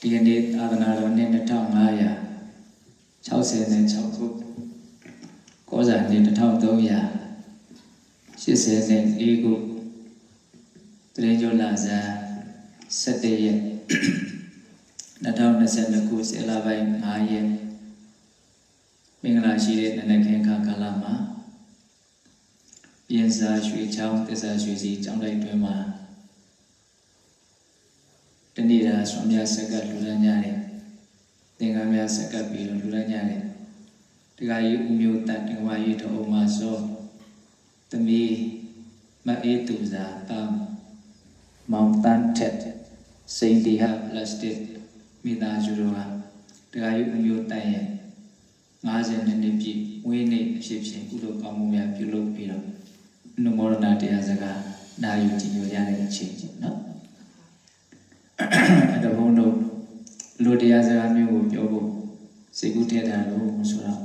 ဒီကနေ့သာသနာတော်နှစ်2566ခုကောဇာနှစ်1384ခုတရင်ကျော်လာဇန်17ရက်2022ခုစေလာပိုင်း9ရက်မင်္ဂလာရှိတဲ့နနခင်ခါကာလမှာပြင်စာရွှေချောင်းတစ္ဆာရွှေစီကျောင်းလိုက်တွင်မှာ တနေ့တာဆွမ်းပြဆက်ကလူလန်းကြတယ်သင်္ကန်းများဆက်ကပ်ပြီးတော့လူလန်းကြတယ်တခါကြီးဦးမျိုးတန်တကဝါကြီးတော်အောင်မစောသမီးမအေးသူစာတမ်မောင်တန်တက်စိန်တီဟာပလတ်စတစ်မိသားစုတို့ကတခါကြီးဦးမျိုးတန်ရဲ့50နှစ်ပြည့်ဝင်းနေအဖြစ်ဖြင့်ကုသိုလ်ကောင်းမှုများပြုလုပ်ပြီးတော့နုမောဒနာတရားစကားနာယူကြည်ညိုရတဲ့အချိန်ကြီးနော်အဲ့ တော့ဘုန်းတို့လူတရားစကားမျိုးကိုပြောဖို့စိတ်ကူးထည့်ထားလို့ဆိုတော့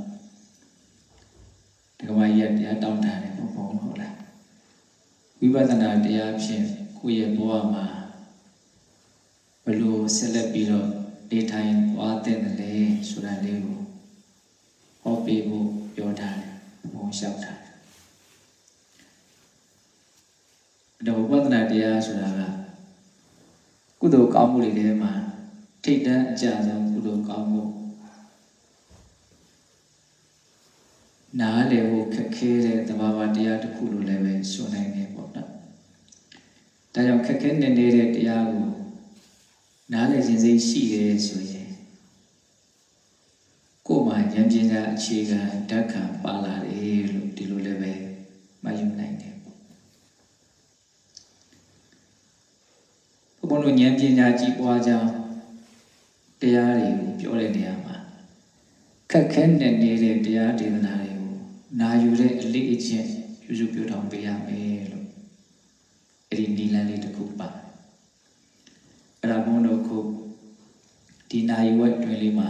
ဒီကမကြီးကတရားတောင်းထားတယ်ဘုန်းဘုန်းဟုတ်လားဝိပဿနာတရားဖြင့်ကိုယ့်ရဲ့ဘဝမှာဘယ်လိုဆက်လက်ပြီးတော့နေထိုင်သွားတဲ့လဲဆိုတာလေးကိုဟောပေးဖို့ပြောထားတယ်ဘုန်းလျှောက်ထားတယ်တော့ဝိပဿနာတရားဆိုတာက ကုသိုလ်ကောင်းမှုတွေထဲမှာထိတ်တန်းအကြဆုံးကုသိုလ်ကောင်းမှုနားလည်ဖို့ခက်ခဲတဲ့သဘာဝတရားတစ်ခုလိုလည်းပဲဆိုနိုင်တယ်ပေါ့နော်။ဒါကြောင့်ခက်ခဲနေနေတဲ့တရားကိုနားလည်ခြင်းစိတ်ရှိတယ်ဆိုရင်ကိုယ်မှာဉာဏ်ပညာအခြေခံဓာတ်ခံပါလာတယ်လို့ဒီလိုလည်းပဲမှတ်ယူနိုင်တယ်ပေါ့။ဘုရား တို့ဉာဏ်ပညာကြီးပွားကြောင်းတရားတွေကိုပြောတဲ့နေရာမှာခက်ခဲနေနေတဲ့တရားဒေသနာတွေကိုနာယူတဲ့အလေးအကျင့်ယူစုပြောထောင်ပေးရမယ်လို့အဲ့ဒီနီလန်းလေးတစ်ခုပါအဲ့ဒါဘုန်းတော်ခုဒီနာယူဝက်တွင်လေးမှာ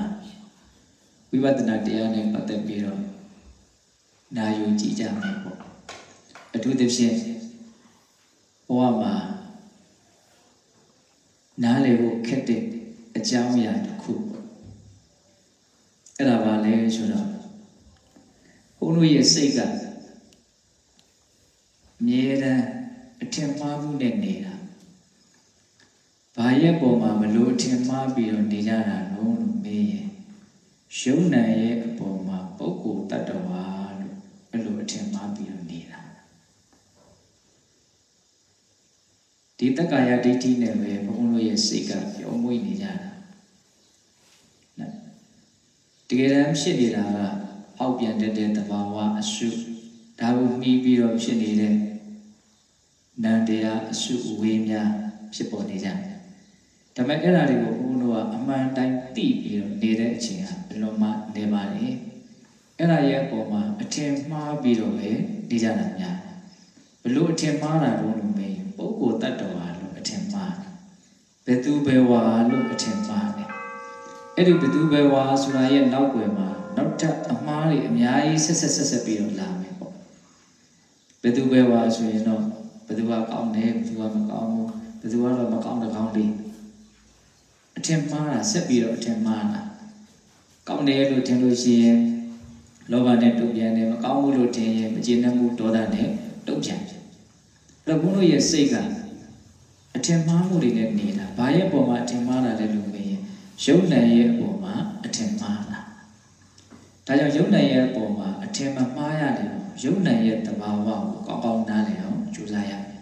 ဝိပဿနာတရားနဲ့ပတ်သက်ပြီးတော့နာယူကြည့်ကြမယ်ပေါ့အထူးသဖြင့်ဘဝမှာ နားလည်ဖို့ခက်တဲ့အကြောင်းအရာတစ်ခုပေါ့အဲ့ဒါပါလဲဆိုတော့ဘုန်းတို့ရဲ့စိတ်ကအမြဲတမ်းအထင်မှားမှုနဲ့နေတာဘာရဲ့ပုံမှာမလို့အထင်မှားပြီးတော့နေကြတာလို့လို့မေးရင်ရှုံးနံရဲ့အပေါ်မှာပုဂ္ဂိုလ်တ attva လို့အဲ့လိုအထင်မှားပြီးတော့နေတာ ဒီတက္ကာယဒိဋ္ဌိနဲ့ပဲဘုန်းတို့ရဲ့စိတ်ကပြောမွေးနေကြတာနော်တကယ်တမ်းဖြစ်နေတာကအောက်ပြန်တက်တဲ့သဘာဝအရှုဒါကိုမှီပြီးတော့ဖြစ်နေတဲ့နန္တရားအရှုအဝေးများဖြစ်ပေါ်နေကြတယ်ဒါပေမဲ့အဲ့ဒါတွေကိုဘုန်းတို့ကအမှန်တိုင်းသိပြီးတော့နေတဲ့အချိန်ဟာဘယ်လိုမှနေပါလေအဲ့ဒါရဲ့အပေါ်မှာအထင်မှားပြီးတော့ပဲနေကြတာများဘလို့အထင်မှားတာတော့လို့မေး ပုဂ္ဂိုလ်တ attva လို့အထင်မှားဘယ်သူဘယ်ဝါလို့အထင်မှားတယ်အဲ့ဒီဘယ်သူဘယ်ဝါဆိုတာရဲ့နောက်ွယ်မှာနောက်ထပ်အမှားတွေအများကြီးဆက်ဆက်ဆက်ဆက်ပြီးတော့လာမယ်ပေါ့ဘယ်သူဘယ်ဝါဆိုရင်တော့ဘယ်သူကကောင်းတယ်ဘယ်သူကမကောင်းဘူးဘယ်သူကတော့မကောင်းတဲ့ကောင်းလေးအထင်မှားတာဆက်ပြီးတော့အထင်မှားတာကောင်းတယ်လို့ထင်လို့ရှိရင်လောဘနဲ့တုံ့ပြန်တယ်မကောင်းဘူးလို့ထင်ရင်မကျေနပ်မှုဒေါသနဲ့တုံ့ပြန် တယ်အဲ့တော့ဘုန်းတို့ရဲ့စိတ်ကအထင်မှားမှုတွေနဲ့နေတာဘာရဲ့ပုံမှာအထင်မှားတာလဲလို့မေးရင်ရုပ်နာရဲ့အပေါ်မှာအထင်မှားတာဒါကြောင့်ရုပ်နာရဲ့အပေါ်မှာအထင်မမှားရတယ်ရုပ်နာရဲ့သဘာဝကိုကောင်းကောင်းနားလည်အောင်ကြိုးစားရမယ်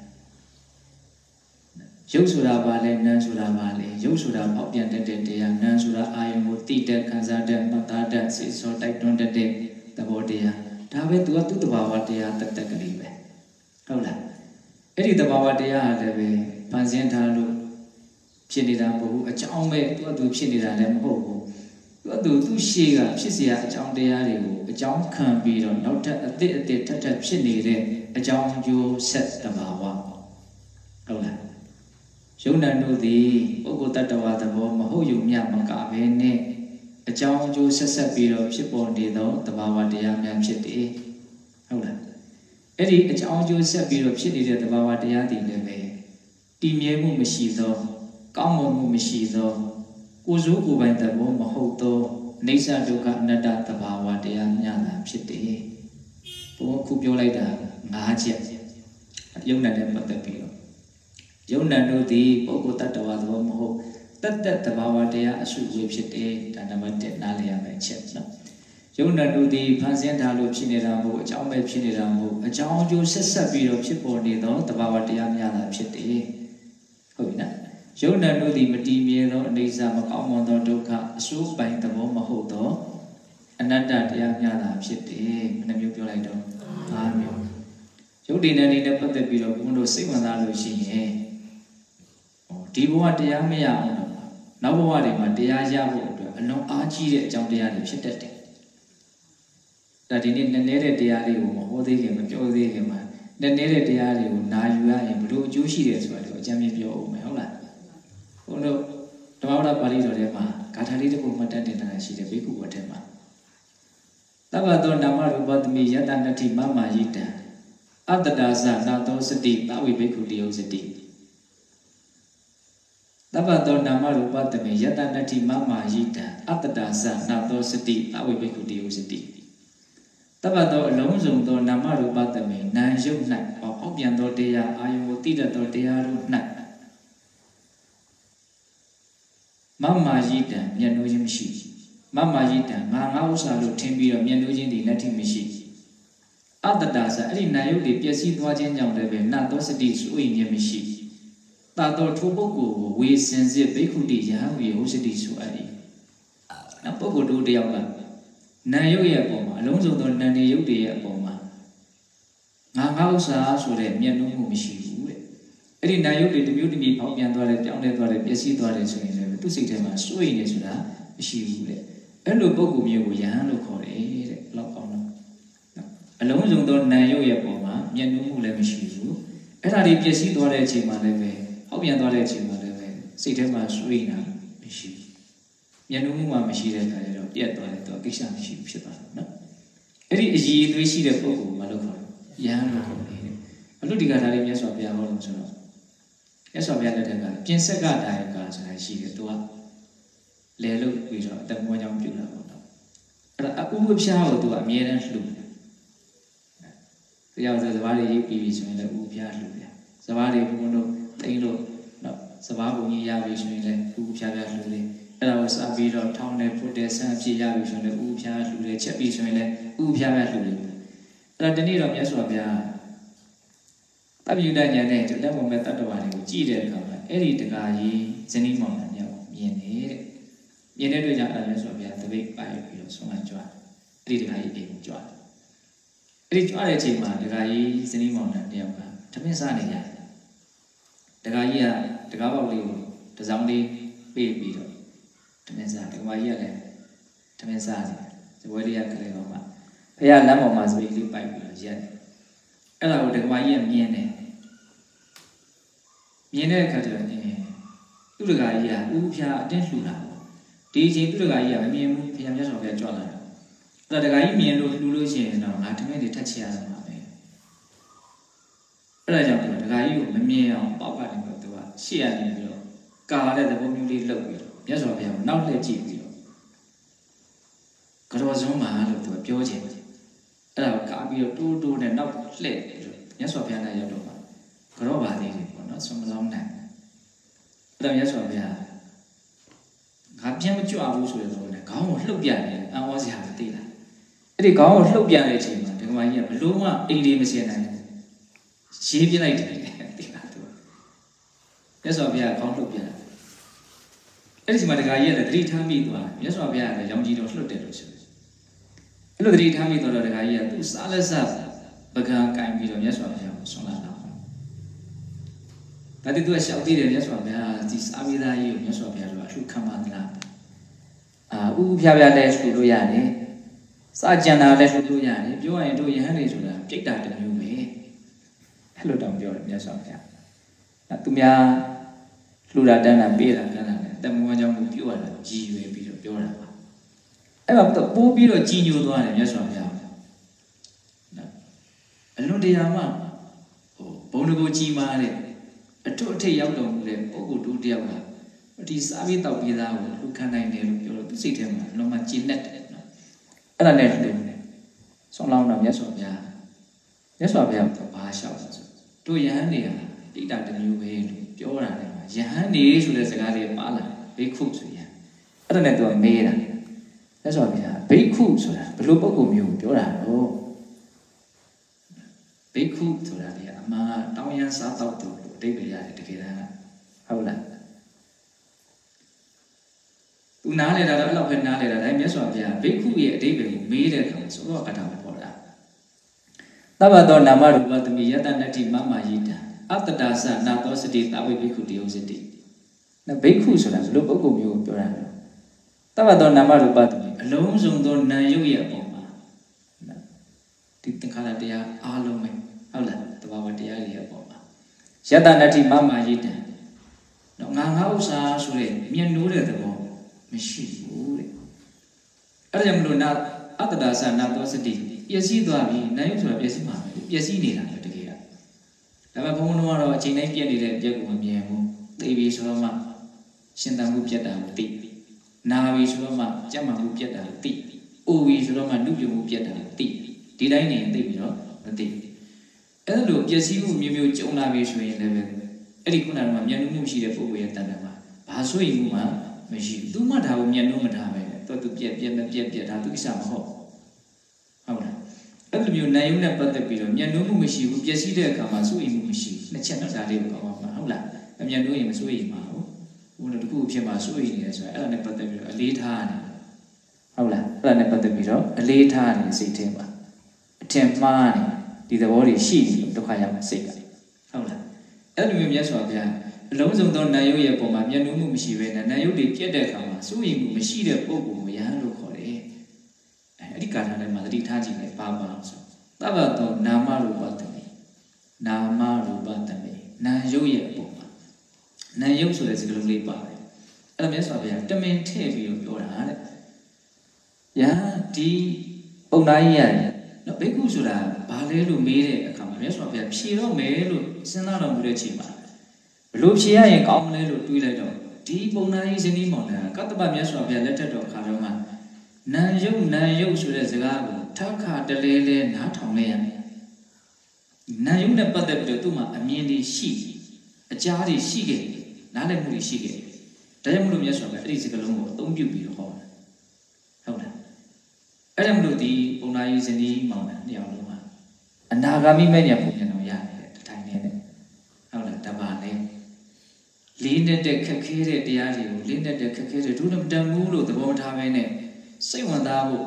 ရုပ်ဆိုတာဘာလဲနာမ်ဆိုတာဘာလဲရုပ်ဆိုတာပေါက်ပြန်တတ်တဲ့တရားနာမ်ဆိုတာအာယုံကိုတိတက်ခံစားတတ်မှတ်သားတတ်စိတ်ဆောတိုက်တွန်းတတ်တဲ့သဘောတရားဒါပဲသူကသူ့သဘာဝတရားတတ်တက်ကလေးပဲဟုတ်လား အဲ့ဒီသဘာဝတရားဟာလည်းပဲဗန်စင်းထားလို့ဖြစ်နေတာမဟုတ်ဘူးအကြောင်းပဲသူကသူဖြစ်နေတာလည်းမဟုတ်ဘူးသူကသူသူ့ရှေ့ကဖြစ်เสียအကြောင်းတရားတွေကိုအကြောင်းခံပြီးတော့နောက်ထပ်အသစ်အသစ်ထပ်ထပ်ဖြစ်နေတဲ့အကြောင်းကျိုးဆက်သဘာဝဟုတ်လားယုံနံတို့သည်ပုဂ္ဂိုလ်တ attva သဘောမဟုတ်ယုံမြမကဘဲနဲ့အကြောင်းအကျိုးဆက်ဆက်ပြီးတော့ဖြစ်ပေါ်နေသောသဘာဝတရားများဖြစ်တယ်ဟုတ်လား အဲ့ဒီအကြောင်းအကျိုးဆက်ပြီးတော့ဖြစ်နေတဲ့သဘာဝတရားတွေလည်းပဲတည်မြဲမှုမရှိသောကောင်းမွန်မှုမရှိသောကိုယ်စိုးကိုယ်ပိုင်သဘောမဟုတ်သောအိဋ္ဌဒုက္ခအနတ္တသဘာဝတရားများတာဖြစ်တယ်ဘုရားခုပြောလိုက်တာ၅ချက်ယုံနဲ့ပတ်သက်ပြီးတော့ယုံနဲ့တို့သည်ပုဂ္ဂိုလ်တ attva သဘောမဟုတ်တတ်တတ်သဘာဝတရားအစုဝေဖြစ်တယ်ဒါနံပါတ်1နားလည်ရမယ့်ချက်နော် ယုံနဲ့တို့သည်ဖန်ဆင်းထားလို့ဖြစ်နေတာမဟုတ်အကြောင်းပဲဖြစ်နေတာမဟုတ်အကြောင်းအကျိုးဆက်ဆက်ပြီးတော့ဖြစ်ပေါ်နေသောသဘာဝတရားများတာဖြစ်တယ်ဟုတ်ပြီနော်ယုံနဲ့တို့သည်မတည်မြဲသောအနေစာမကောင်းမွန်သောဒုက္ခအဆိုးပိုင်သဘောမဟုတ်သောအနတ္တတရားများတာဖြစ်တယ်မနှမျိုးပြောလိုက်တော့၅မျိုးယုတ်တည်နေနဲ့ပတ်သက်ပြီးတော့ဘုန်းတို့စိတ်ဝင်စားလို့ရှိရင်ဒီဘဝတရားမရအောင်တော့နောက်ဘဝတွေမှာတရားရဖို့အတွက်အလုံးအားကြီးတဲ့အကြောင်းတရားတွေဖြစ်တတ်တယ် ဒါဒီနေ့နည်းနည်းတဲ့တရားလေးကိုမဟောသေးခင်မပြောသေးခင်မှာနည်းနည်းတဲ့တရားတွေကိုနာယူရရင်ဘလို့အကျိုးရှိတယ်ဆိုတာကိုအကြမ်းပြပြောအောင်မယ်ဟုတ်လားဘုန်းတို့ဓမ္မဝဒပါဠိတော်ထဲမှာဂါထာလေးတစ်ခုမှတ်တတ်တင်တာရှိတယ်ဘေကုဝတ်ထဲမှာတဗ္ဗသောနာမရူပသမိယတနတိမမယိတံအတ္တဒါဇနာသောစတိသဝိဘေကုတယုစတိတပ္ပတောနာမရူပတမေယတနတိမမယိတံအတ္တဒါဇနာသောစတိသဝိဘေကုတယုစတိ တပ္ပတောအလုံးစုံသောနာမရူပတမေနာယုတ်၌ပေါက်ပြန်သောတရားအာယုကိုတိတတ်သောတရားတို့၌မမယိတံမျက်နှိုးခြင်းမရှိမမယိတံငါငါဥစ္စာလို့ထင်ပြီးတော့မျက်နှိုးခြင်းဒီလက်ထိမရှိအတ္တဒါဇအဲ့ဒီနာယုတ်တွေပျက်စီးသွားခြင်းကြောင့်လည်းပဲနတ်သောစတိစွေခြင်းမရှိတာတော်ထိုပုဂ္ဂိုလ်ကိုဝေစင်စစ်ဘိက္ခုတိယဟံဝေဟုတ်စတိဆိုအပ်၏နောက်ပုဂ္ဂိုလ်တို့တယောက်က နာယုတ်ရဲ့အပေါ်မှာအလုံးစုံသောနာနေယုတ်တွေရဲ့အပေါ်မှာငါငါဥစ္စာဆိုတဲ့မျက်နှာမှုမရှိဘူးတဲ့အဲ့ဒီနာယုတ်တွေတစ်မျိုးတစ်မျိုးပေါင်းပြန်သွားတယ်ပြောင်းလဲသွားတယ်ပျက်စီးသွားတယ်ဆိုရင်လည်းသူ့စိတ်ထဲမှာစွေနေဆိုတာမရှိဘူးတဲ့အဲ့လိုပုဂ္ဂိုလ်မျိုးကိုယဟန်လို့ခေါ်တယ်တဲ့လောက်အောင်တော့အလုံးစုံသောနာယုတ်ရဲ့ပေါ်မှာမျက်နှာမှုလည်းမရှိဘူးအဲ့ဒါတွေပျက်စီးသွားတဲ့အချိန်မှာလည်းပဲဟောက်ပြန်သွားတဲ့အချိန်မှာလည်းပဲစိတ်ထဲမှာစွေနေတာမရှိဘူး မျက်နှာမှုမှမရှိတဲ့အခါကျတော့ပြတ်သွားတယ်တော့ကိစ္စမရှိဘူးဖြစ်သွားတယ်နော်အဲ့ဒီအည်အသွေးရှိတဲ့ပုဂ္ဂိုလ်မလို့ခေါ်တယ်ယဟန်လို့ခေါ်တယ်ဘလို့ဒီကထာလေးမြတ်စွာဘုရားဟောလို့ဆိုတော့မြတ်စွာဘုရားလက်ထက်ကပြင်ဆက်ကဒါယကဆိုတာရှိတယ်သူကလဲလို့ပြီးတော့အတမွေးကြောင့်ပြုတာပေါ့နော်အဲ့ဒါအဥပ္ပဖြားကိုသူကအမြဲတမ်းလှူတယ်တရားဆိုစဘာတွေရေးပြီးပြီဆိုရင်လည်းဥပ္ပဖြားလှူတယ်စဘာတွေဘုန်းတို့တိမ့်လို့နော်စဘာဘုံကြီးရပြီဆိုရင်လည်းဥပ္ပဖြားဖြားလှူတယ် အဲ့ဒါကိုစပြီးတော့ထောင်းတယ်ဖွတ်တယ်ဆန်းအဖြစ်ရပြီဆိုရင်လည်းဥပ္ပဖြားလှူတယ်ချက်ပြီးဆိုရင်လည်းဥပ္ပဖြားဖြားလှူတယ်အဲ့ဒါတနေ့တော့မြတ်စွာဘုရားတပိယုဒညာနဲ့လက်မမဲ့တတ္တဝါတွေကိုကြည့်တဲ့အခါမှာအဲ့ဒီတကားကြီးဇနီးမောင်နှံမြောက်မြင်နေတဲ့မြင်တဲ့တွေ့ကြအဲ့ဒါဆိုဘုရားတပိတ်ပိုက်ပြီးတော့ဆုံးမကြွားအဲ့ဒီတကားကြီးအိမ်ကြွားအဲ့ဒီကြွားတဲ့အချိန်မှာတကားကြီးဇနီးမောင်နှံတယောက်ကဓမင်းစားနေကြတယ်တကားကြီးကတကားပေါက်လေးကိုတစောင်းလေးပေးပြီးတော့ ဓမင်းစားတကားကြီးကလည်းဓမင်းစားတယ်ဇပွဲလေးကကလေးကောင်မှဘုရားလမ်းပေါ်မှာစပိတ်လေးပိုက်ပြီးတော့ရက်အဲ့ဒါကိုတကားကြီးကမြင်တယ်မြင်တဲ့အခါကျတော့သူ့တကားကြီးကဥဖျားအတင်းလှူတာဒီအချိန်သူ့တကားကြီးကမမြင်ဘူးဘုရားမြတ်စွာဘုရားကြွလာတာအဲ့ဒါတကားကြီးမြင်လို့လှူလို့ရှိရင်တော့ငါတမင်းတွေထက်ချရမှာပဲအဲ့ဒါကြောင့်သူတကားကြီးကိုမမြင်အောင်ပေါက်ကနေတော့သူကရှေ့ရနေပြီးတော့ကာတဲ့သဘောမျိုးလေးလှုပ်ပြီးတော့ မြတ်စွာဘုရားကိုနောက်လှည့်ကြည့်ပြီးတော့ကတော်စုံမှာလို့သူကပြောချင်တယ်အဲ့ဒါကိုကာပြီးတော့တိုးတိုးနဲ့နောက်လှည့်ပြီးတော့မြတ်စွာဘုရားနဲ့ရောက်တော့မှာကတော့ပါသေးတယ်ပေါ့နော်ဆုံးမဆုံးနိုင်အဲ့ဒါမြတ်စွာဘုရားငါပြန်မကြွဘူးဆိုတဲ့သဘောနဲ့ခေါင်းကိုလှုပ်ပြတယ်အံ့ဩစရာမသိလားအဲ့ဒီခေါင်းကိုလှုပ်ပြတဲ့အချိန်မှာဒီကမကြီးကဘလို့မှအိမ်လေးမစင်နိုင်ဘူးရေးပြလိုက်တယ်သိလားသူမြတ်စွာဘုရားခေါင်းလှုပ်ပြတာ အဲ့ဒီချိန်မှာတခါကြီးကလည်းတတိထားမိသွားမြတ်စွာဘုရားကလည်းရောင်ကြီးတော်လှုပ်တယ်လို့ဆိုတယ်အဲ့လိုတတိထားမိသွားတော့တခါကြီးကသူ့စားလက်စားပကံကင်ပြီးတော့မြတ်စွာဘုရားကိုဆွမ်းလာတာဒါတည်းသူကရှောက်သေးတယ်မြတ်စွာဘုရားဒီစာမိသားကြီးကိုမြတ်စွာဘုရားတို့အလှခံပါသလားအာဥဥဖြားဖြားလဲလှူလို့ရတယ်စာကြံတာလဲလှူလို့ရတယ်ပြောရရင်တို့ယဟန်နေဆိုတာပြိတ္တာတစ်မျိုးပဲအဲ့လိုတောင်ပြောတယ်မြတ်စွာဘုရားအဲသူများလှူတာတန်းတာပေးတာတန်းတာလဲ တမန်ကြောင့်ကိုပြောရတာကြီးရွယ်ပြီးတော့ပြောတာပါအဲ့မှာပိုးပြီးတော့ကြီးညိုသွားတယ်မြတ်စွာဘုရားအလွန်တရာမှဟိုဘုံတကူကြီးမားတဲ့အထွတ်အထိပ်ရောက်တော်မူတဲ့ပုဂ္ဂိုလ်တူတယောက်ကဒီစားပြီးတောက်ပြီးသားကိုလူခံနိုင်တယ်လို့ပြောလို့သူစိတ်ထဲမှာလုံးဝကျဉ်တ်တယ်နော်အဲ့ဒါနဲ့တူတယ်ဆောင်းလောင်းတော့မြတ်စွာဘုရားမြတ်စွာဘုရားကဘာလျှောက်လဲဆိုတို့ယဟန်တွေကတိတာတစ်မျိုးပဲလို့ပြောတာလေယဟန်နေဆိုတဲ့စကားလေးပါလာ ဘိက္ခုဆိုရင်အဲ့ဒါနဲ့သူကမေးတာမြတ်စွာဘုရားဘိက္ခုဆိုတာဘယ်လိုပုံကုမျိုးကိုပြောတာတော့ဘိက္ခုဆိုတာလေအမှန်ကတောင်းရမ်းစားတော့သူလို့အဓိပ္ပာယ်ရတယ်တကယ်တမ်းကဟုတ်လားသူနားလေတာတော့အဲ့လောက်ပဲနားလေတာဒါမြတ်စွာဘုရားဘိက္ခုရဲ့အဓိပ္ပာယ်ကိုမေးတဲ့အခါမှာသောတော်ကထာကိုပေါ်တာသဗ္ဗသောနာမရူပသမိယတနတ္တိမမယိတံအတ္တဒါသနာသောစတိသဝိဘိက္ခုတယောစတိ နော်ဘိက္ခုဆိုတာဘယ်လိုပုဂ္ဂိုလ်မျိုးကိုပြောတာလဲသဗ္ဗသောနာမရူပသမိအလုံးစုံသောနာယုတ်ရဲ့အပေါ်မှာနော်ဒီသင်္ခါရတရားအားလုံးပဲဟုတ်လားတဘာဝတရားတွေရဲ့အပေါ်မှာယတနတ္တိမမယိတံနော်ငါငါဥစ္စာဆိုတဲ့မြင်နိုးတဲ့သဘောမရှိဘူးတဲ့အဲ့ဒါကြောင့်မလို့နာအတ္တဒါသနာသောစတိပျက်စီးသွားပြီနာယုတ်ဆိုတာပျက်စီးမှာပဲပျက်စီးနေတာပဲတကယ်ကဒါပေမဲ့ဘုံဘုံကတော့အချိန်တိုင်းပြက်နေတဲ့ပြက်ကိုမမြင်ဘူးသိပြီဆိုတော့မှ ရှင်သန်မှုပြက်တာကိုသိပြီနာပြီဆိုတော့မှကြက်မှန်မှုပြက်တာကိုသိပြီအိုပြီဆိုတော့မှနှုတ်ပြုံမှုပြက်တာကိုသိပြီဒီတိုင်းနေသိပြီတော့မသိဘူးအဲ့လိုပျက်စီးမှုမျိုးမျိုးကြုံလာပြီဆိုရင်လည်းအဲ့ဒီခုနကမျက်နှာမှုရှိတဲ့ပုဂ္ဂိုလ်ရဲ့တဏ္ဍာမှာဘာဆိုရင်မှုမှမရှိဘူးသူမှဒါကိုမျက်နှာမထားပဲတော့သူပြက်ပြက်မပြက်ပြက်ဒါသူကိစ္စမဟုတ်ဟုတ်လားအဲ့လိုမျိုးနိုင်ရုံနဲ့ပတ်သက်ပြီးတော့မျက်နှာမှုမရှိဘူးပျက်စီးတဲ့အခါမှာစိုးရိမ်မှုမရှိဘူးနှစ်ချက်တော့ဒါလေးကိုကောင်းပါမှာဟုတ်လားအမျက်နှာရင်မစိုးရိမ်ပါဘူး ဘုန်းတော်တခုဖြစ်မှာစိုးရိမ်နေတယ်ဆိုရင်အဲ့ဒါနဲ့ပတ်သက်ပြီးတော့အလေးထားနေဟုတ်လားအဲ့ဒါနဲ့ပတ်သက်ပြီးတော့အလေးထားနေစိတ်ထဲမှာအထင်မှားနေဒီသဘောတွေရှိနေလို့ဒုက္ခရောက်မှာစိတ်ကဟုတ်လားအဲ့လိုမျိုးမြတ်စွာဘုရားအလုံးစုံသောနာယုတ်ရဲ့ပုံမှာမျက်နှာမှုမရှိဘဲနဲ့နာယုတ်တွေပြတ်တဲ့အခါမှာစိုးရိမ်မှုမရှိတဲ့ပုံကိုယဟန်လို့ခေါ်တယ်အဲ့ဒီကာထာထဲမှာသတိထားကြည့်လိုက်ပါပါဆိုသဗ္ဗတောနာမရူပတမေနာမရူပတမေနာယုတ်ရဲ့ပုံမှာ နာယုတ်ဆိုတဲ့စကားလုံးလေးပါတယ်အဲ့ဒါမြတ်စွာဘုရားတမင်ထည့်ပြီးတော့ပြောတာတဲ့ယဟန်ဒီပုံသားကြီးရတယ်နော်ဘိက္ခုဆိုတာဘာလဲလို့မေးတဲ့အခါမှာမြတ်စွာဘုရားဖြေတော့မယ်လို့စဉ်းစားတော်မူတဲ့ချိန်မှာဘလို့ဖြေရရင်ကောင်းမလဲလို့တွေးလိုက်တော့ဒီပုံနာကြီးဇနီးမောင်နှံကတ္တပမြတ်စွာဘုရားလက်ထက်တော်ခါတော့မှနံယုတ်နံယုတ်ဆိုတဲ့စကားကိုထခါတလဲလဲနားထောင်လိုက်ရတယ်နံယုတ်နဲ့ပတ်သက်ပြီးတော့သူ့မှာအမြင်တွေရှိအကြားတွေရှိခဲ့ နားလည်မှုတွေရှိခဲ့ဒါကြောင့်မလို့မြတ်စွာဘုရားအဲ့ဒီစကားလုံးကိုအသုံးပြုပြီးတော့ဟောတာဟုတ်လားအဲ့ဒါမလို့ဒီပုံနာကြီးဇနီးမောင်နှံနှစ်ယောက်လုံးမှာအနာဂါမိမဲ့ညာပုံပြန်တော်ရတယ်တထိုင်နေတဲ့ဟုတ်လားတပါလဲလေးနဲ့တဲ့ခက်ခဲတဲ့တရားတွေကိုလေးနဲ့တဲ့ခက်ခဲတဲ့ဒုနမတန်ဘူးလို့သဘောထားပဲနဲ့စိတ်ဝင်စားဖို့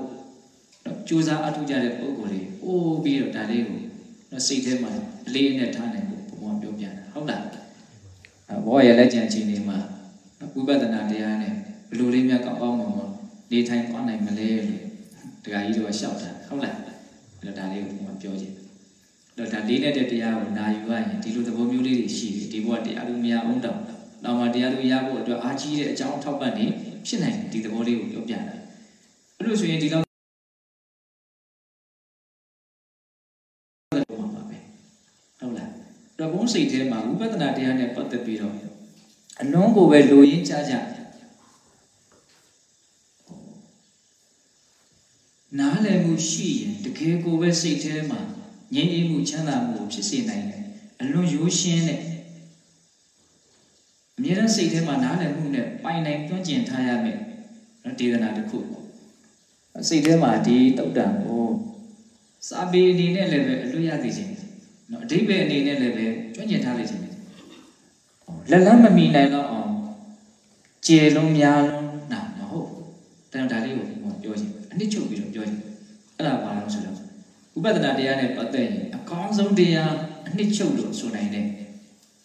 ကြိုးစားအထောက်ကြတဲ့ပုံကိုယ်တွေအိုးပြီးတော့ဒါလေးကိုစိတ်ထဲမှာအလေးနဲ့ထားနိုင်ဖို့ဘုံပြောပြတာဟုတ်လား ဘောရဲ့လက်ကျန်ချင်းတွေမှာဝိပဿနာတရားနဲ့ဘယ်လိုလေးများကောင်းကောင်းမွန်မွန်နေထိုင်သွားနိုင်မလဲလို့ဒကာကြီးတို့ကရှောက်တာဟုတ်လားအဲ့တော့ဒါလေးကိုဘုံပြောချင်တော့ဒါလေးနဲ့တဲ့တရားကိုနာယူရရင်ဒီလိုသဘောမျိုးလေးတွေရှိတယ်ဒီဘဝတရားလို့မရအောင်တောင်းတော့မှတရားလို့ရဖို့အတွက်အားကြီးတဲ့အကြောင်းထောက်ပံ့နေဖြစ်နိုင်ဒီသဘောလေးကိုပြောပြတာအဲ့လိုဆိုရင်ဒီတော့ဟုတ်လားတော့ ဘုန်းစိတ်ထဲမှာဝိပဿနာတရားနဲ့ပတ်သက်ပြီးတော့အလုံးကိုပဲလိုရင်းကြကြနားလည်မှုရှိရင်တကယ်ကိုပဲစိတ်ထဲမှာငြိမ်းအေးမှုချမ်းသာမှုဖြစ်စေနိုင်တယ်အလွန်ရိုးရှင်းတဲ့အမြဲတမ်းစိတ်ထဲမှာနားလည်မှုနဲ့ပိုင်နိုင်တွန်းကျင်ထားရမယ်နော်ဒေသနာတစ်ခုပေါ့စိတ်ထဲမှာဒီတုတ်တံကိုစာပေအနေနဲ့လည်းပဲအလွတ်ရသိခြင်း နော်အဓိပ္ပာယ်အနေနဲ့လည်းပဲတွန်းကျင်ထားလိုက်ခြင်းလက်လန်းမမီနိုင်တော့အောင်ကျေလုံးများလုံးနာမဟုတ်တန်တာလေးကိုပြောခြင်းအနှစ်ချုပ်ပြီးတော့ပြောခြင်းအဲ့ဒါဘာလို့ဆိုတော့ဥပဒနာတရားနဲ့ပတ်သက်ရင်အကောင်းဆုံးတရားအနှစ်ချုပ်လို့ဆိုနိုင်တဲ့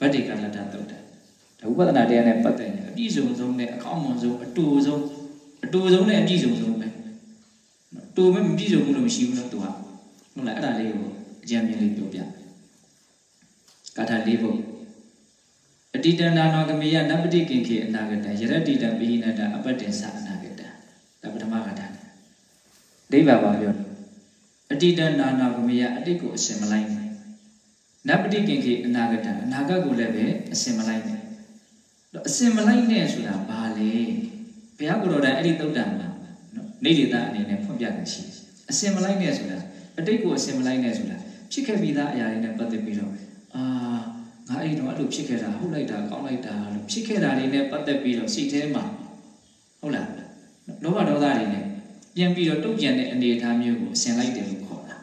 ဗတ္တိကလတ္တတုတ်တံဒါဥပဒနာတရားနဲ့ပတ်သက်ရင်အပြည့်စုံဆုံးနဲ့အကောင်းမွန်ဆုံးအတူဆုံးအတူဆုံးနဲ့အပြည့်စုံဆုံးပဲတူမဲ့မပြည့်စုံဘူးလို့မရှိဘူးနော်သူကဟုတ်လားအဲ့ဒါလေးကိုအကြံဉာဏ်လေးပြောပြ ကာထာလေးဖို့အတိတနာနောကမေယနပတိကင်ခေအနာဂတယရတိတပိဟိနတအပတ္တင်္စအနာဂတဒါပထမကထာဒိဗ္ဗဘာပြောတယ်အတိတနာနောကမေယအတိတ်ကိုအစင်မလိုက်နပတိကင်ခေအနာဂတအနာဂတ်ကိုလည်းပဲအစင်မလိုက်နဲ့တော့အစင်မလိုက်နဲ့ဆိုတာဘာလဲဘုရားကိုယ်တော်တိုင်အဲ့ဒီတုတ်တန်မှာနော်နေဒေတာအနေနဲ့ဖွင့်ပြတယ်ရှိတယ်အစင်မလိုက်နဲ့ဆိုတာအတိတ်ကိုအစင်မလိုက်နဲ့ဆိုတာဖြစ်ခဲ့ပြီးသားအရာတွေနဲ့ပတ်သက်ပြီးတော့ အာငါအဲ့တော့အဲ့လိုဖြစ်ခဲ့တာဟုတ်လိုက်တာကောင်းလိုက်တာလို့ဖြစ်ခဲ့တာတွေနဲ့ပတ်သက်ပြီးတော့စိတ်ထဲမှာဟုတ်လားလောဘဒေါသတွေနဲ့ပြန်ပြီးတော့တုတ်ပြန်တဲ့အနေအထားမျိုးကိုအစင်လိုက်တယ်လို့ခေါ်တာ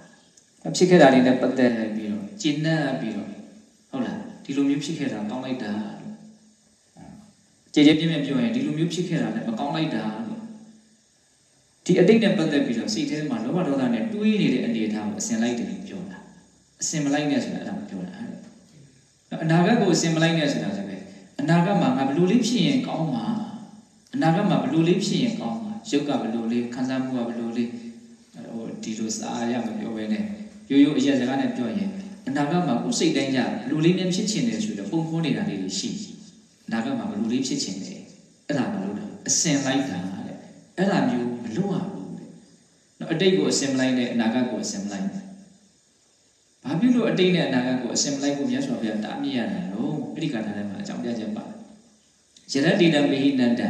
ဖြစ်ခဲ့တာတွေနဲ့ပတ်သက်ပြီးတော့ကျဉ်းနှံ့ပြီးတော့ဟုတ်လားဒီလိုမျိုးဖြစ်ခဲ့တာကောင်းလိုက်တာလို့ကြည်ကြည်ပြင်းပြင်းပြောရင်ဒီလိုမျိုးဖြစ်ခဲ့တာလည်းမကောင်းလိုက်တာလို့ဒီအတိတ်နဲ့ပတ်သက်ပြီးတော့စိတ်ထဲမှာလောဘဒေါသနဲ့တွေးနေတဲ့အနေအထားကိုအစင်လိုက်တယ်လို့ပြောတာအစင်မလိုက်နဲ့ဆိုတာအဲ့ဒါကိုပြောတာ အဲ့အနာဂတ်ကိုအစင်မလိုက်နဲ့ဆိုတာလည်းပဲအနာဂတ်မှာငါဘယ်လိုလေးဖြစ်ရင်ကောင်းမှာအနာဂတ်မှာဘယ်လိုလေးဖြစ်ရင်ကောင်းမှာရုပ်ကဘယ်လိုလေးခံစားမှုကဘယ်လိုလေးဟိုဒီလိုစားရမပြောဘဲနဲ့ရိုးရိုးအရက်စကားနဲ့ပြောရင်အနာဂတ်မှာကိုယ်စိတ်တိုင်းကြလူလေးများဖြစ်ချင်တယ်ဆိုတော့ပုံဖော်နေတာလေးရှိအနာဂတ်မှာဘယ်လိုလေးဖြစ်ချင်တယ်အဲ့ဒါမလို့တော့အစင်လိုက်တာတဲ့အဲ့ဒါမျိုးမလို့ရဘူးတဲ့နော်အတိတ်ကိုအစင်မလိုက်နဲ့အနာဂတ်ကိုအစင်မလိုက်နဲ့ ဘာဖြစ်လို့အတိတ်နဲ့အနာဂတ်ကိုအစင်မလိုက်ဖို့မြတ်စွာဘုရားတားမြစ်ရတာလို့အဲ့ဒီကဏ္ဍထဲမှာအကြောင်းပြချက်ပါယရတိတံမေဟိနန္တံ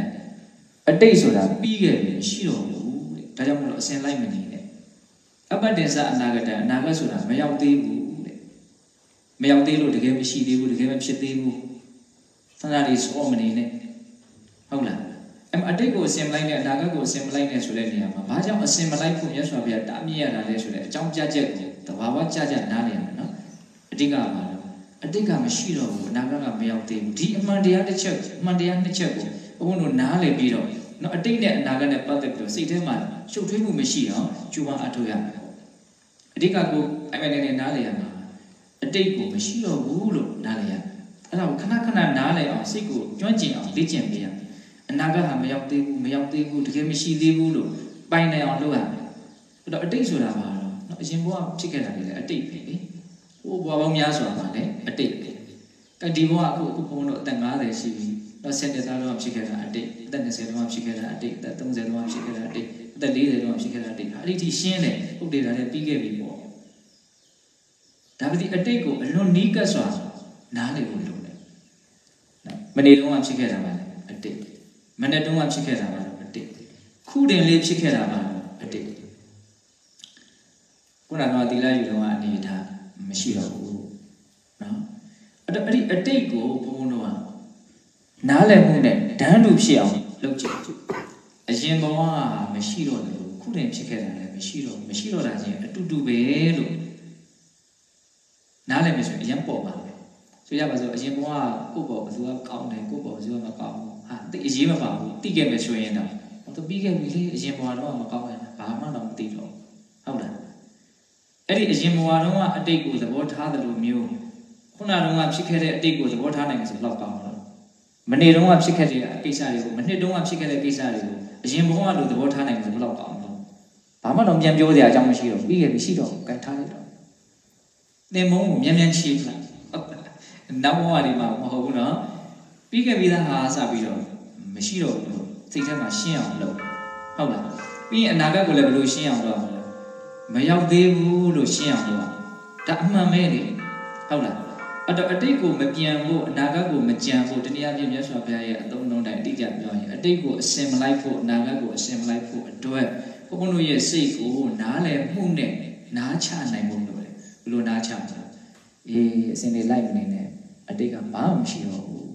အတိတ်ဆိုတာပြီးခဲ့ပြီရှိတော့ဘူးတဲ့ဒါကြောင့်မလို့အစင်လိုက်မနေနဲ့အပတ္တေသအနာဂတံအနာဂတ်ဆိုတာမရောက်သေးဘူးတဲ့မရောက်သေးလို့တကယ်မရှိသေးဘူးတကယ်မဖြစ်သေးဘူးသန္တာတွေစောမနေနဲ့ဟုတ်လားအမအတိတ်ကိုအစင်မလိုက်နဲ့အနာဂတ်ကိုအစင်မလိုက်နဲ့ဆိုတဲ့နေရာမှာဘာကြောင့်အစင်မလိုက်ဖို့မြတ်စွာဘုရားတားမြစ်ရတာလဲဆိုတဲ့အကြောင်းပြချက်ကို တဘာဝကြကြနားလည်ရမယ်နော်အတိတ်ကပါတော့အတိတ်ကမရှိတော့ဘူးအနာဂတ်ကမရောက်သေးဘူးဒီအမှန်တရားတစ်ချက်အမှန်တရားနှစ်ချက်ကိုဘုန်းတို့နားလည်ပြီးတော့နော်အတိတ်နဲ့အနာဂတ်နဲ့ပတ်သက်ပြီးတော့စိတ်ထဲမှာရှုပ်ထွေးမှုမရှိအောင်ကျူပန်းအထောက်ရမယ်အတိတ်ကကိုအမှန်နဲ့နားလည်ရမှာအတိတ်ကိုမရှိတော့ဘူးလို့နားလည်ရအဲ့ဒါကိုခဏခဏနားလည်အောင်စိတ်ကိုကျွမ်းကျင်အောင်လေ့ကျင့်ပေးရမယ်အနာဂတ်ဟာမရောက်သေးဘူးမရောက်သေးဘူးတကယ်မရှိသေးဘူးလို့ပိုင်နိုင်အောင်လုပ်ရမယ်အဲ့တော့အတိတ်ဆိုတာဘာလဲ နော်အရင်ဘဝဖြစ်ခဲ့တာတွေလည်းအတိတ်ပဲလေဟိုဘဝပေါင်းများစွာပါလေအတိတ်ပဲကဒီဘဝအခုအခုဘုန်းတို့အသက်50ရှိပြီတော့ဆက်တဲ့သားတော့ဖြစ်ခဲ့တာအတိတ်အသက်20တော့ဖြစ်ခဲ့တာအတိတ်အသက်30တော့ဖြစ်ခဲ့တာအတိတ်အသက်40တော့ဖြစ်ခဲ့တာအတိတ်အဲ့ဒီထိရှင်းတယ်ဟုတ်တယ်ဒါလည်းပြီးခဲ့ပြီပေါ့ဒါပေမဲ့အတိတ်ကိုအလွန်နီးကပ်စွာနားလည်ဖို့လိုတယ်မနေ့တုန်းကဖြစ်ခဲ့တာပါလေအတိတ်မနေ့တုန်းကဖြစ်ခဲ့တာပါတော့အတိတ်ခုတင်လေးဖြစ်ခဲ့တာပါတော့အတိတ် ခုနကတော့သီလယူတော့အနေထားမရှိတော့ဘူးနော်အဲ့တော့အဲ့ဒီအတိတ်ကိုဘုန်းဘုန်းတို့ကနားလည်မှုနဲ့ဒန်းတူဖြစ်အောင်လုပ်ကြည့်အရင်ဘဝမရှိတော့တယ်ခုတင်ဖြစ်ခဲ့တာလည်းမရှိတော့မရှိတော့တာချင်းအတူတူပဲလို့နားလည်မယ်ဆိုရင်အရင်ပေါ်ပါမယ်ဆိုရပါစို့အရင်ဘဝကိုယ့်ဘောဘယ်သူကကောင်းတယ်ကိုယ့်ဘောဘယ်သူကမကောင်းဘူးဟာတိအရေးမပါဘူးတိခဲ့မယ်ဆိုရင်တော့သူပြီးခဲ့ပြီလေအရင်ဘဝတော့မကောင်းရင်ဘာမှတော့မသိတော့ဟုတ်လား အဲ့ဒီအရင်ဘဝတော့ကအတိတ်ကိုသဘောထားတယ်လို့မျိုးခုနတုန်းကဖြစ်ခဲ့တဲ့အတိတ်ကိုသဘောထားနိုင်မယ်ဆိုတော့ကောင်းတော့မနေ့တုန်းကဖြစ်ခဲ့တဲ့ကိစ္စတွေကိုမနှစ်တုန်းကဖြစ်ခဲ့တဲ့ကိစ္စတွေကိုအရင်ဘဝလိုသဘောထားနိုင်မယ်ဆိုတော့ကောင်းတော့ဘာမှတော့ပြန်ပြောစရာအကြောင်းမရှိတော့ပြီးခဲ့ပြီရှိတော့ကြိုက်ထားလိုက်တော့သင်မုန်းကိုမြန်မြန်ချီးလိုက်နောက်ဘဝတွေမှာမဟုတ်ဘူးနော်ပြီးခဲ့ပြီးသားဟာစပြီးတော့မရှိတော့ဘူးစိတ်ထဲမှာရှင်းအောင်လုပ်ဟုတ်လားပြီးရင်အနာဂတ်ကိုလည်းဘယ်လိုရှင်းအောင်လုပ် မလဲမရောက်သေးဘူးလို့ရှင်းအောင်လုပ်ဒါအမှန်ပဲလေဟုတ်လားအတော့အတိတ်ကိုမပြန်ဖို့အနာဂတ်ကိုမကြံဖို့တနည်းအားဖြင့်မြတ်စွာဘုရားရဲ့အသုံးအနှုန်းတိုင်းအတိအကျပြောရင်အတိတ်ကိုအစင်မလိုက်ဖို့အနာဂတ်ကိုအစင်မလိုက်ဖို့အတွက်ဘုန်းဘုန်းတို့ရဲ့စိတ်ကိုနားလည်မှုနဲ့နားချနိုင်ဖို့လိုတယ်ဘယ်လိုနားချမလဲအေးအစင်တွေလိုက်မနေနဲ့အတိတ်ကဘာမှမရှိတော့ဘူး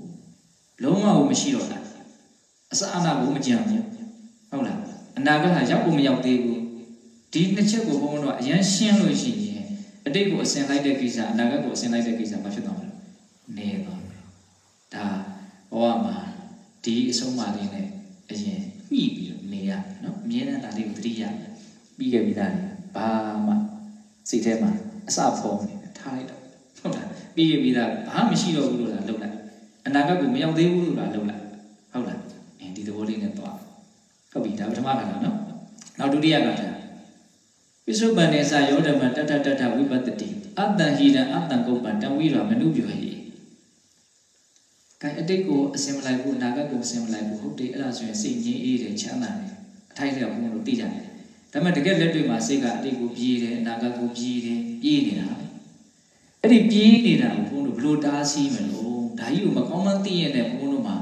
လုံးဝမရှိတော့တာအစအနာကိုမကြံဘူးဟုတ်လားအနာဂတ်ဟာရောက်ဖို့မရောက်သေးဘူး ဒီနှစ်ချက်ကိုဘုန်းဘုန်းတို့ကအရန်ရှင်းလို့ရှိရင်အတိတ်ကိုအစင်လိုက်တဲ့ကိစ္စအနာဂတ်ကိုအစင်လိုက်တဲ့ကိစ္စမဖြစ်တော့ဘူးနေပါဒါဘဝမှာဒီအဆုံးအမလေးနဲ့အရင်ညှိပြီးတော့နေရနော်အမြဲတမ်းဒါလေးကိုသတိရပြီးခဲ့ပြီးသားလေဘာမှစိတ်ထဲမှာအစဖုံးနေထားလိုက်တော့ဟုတ်လားပြီးခဲ့ပြီးသားဘာမှမရှိတော့ဘူးလို့လားလုပ်လိုက်အနာဂတ်ကိုမရောက်သေးဘူးလို့လားလုပ်လိုက်ဟုတ်လားအဲဒီသဘောလေးနဲ့သွားဟုတ်ပြီဒါပထမခါနော်နောက်ဒုတိယခါကျ ပိစုပန်နေစာယောဓမ္မတတတတဝိပတ္တိအတ္တဟိရအတ္တကုပ္ပံတံဝိရမနုပြောဟိကဲအတိတ်ကိုအစင်မလိုက်ဘူးအနာဂတ်ကိုအစင်မလိုက်ဘူးဟုတ်တယ်အဲ့ဒါဆိုရင်စိတ်ငြိမ်းအေးတယ်ချမ်းသာတယ်အထိုက်လျောက်ဘုံတို့သိကြတယ်ဒါပေမဲ့တကယ်လက်တွေ့မှာစိတ်ကအတိတ်ကိုပြေးတယ်အနာဂတ်ကိုပြေးတယ်ပြေးနေတာအဲ့ဒီပြေးနေတာကိုဘုံတို့ဘလို့တားဆီးမလို့ဒါကြီးကိုမကောင်းမှန်းသိရတဲ့ဘုံတို့မှာ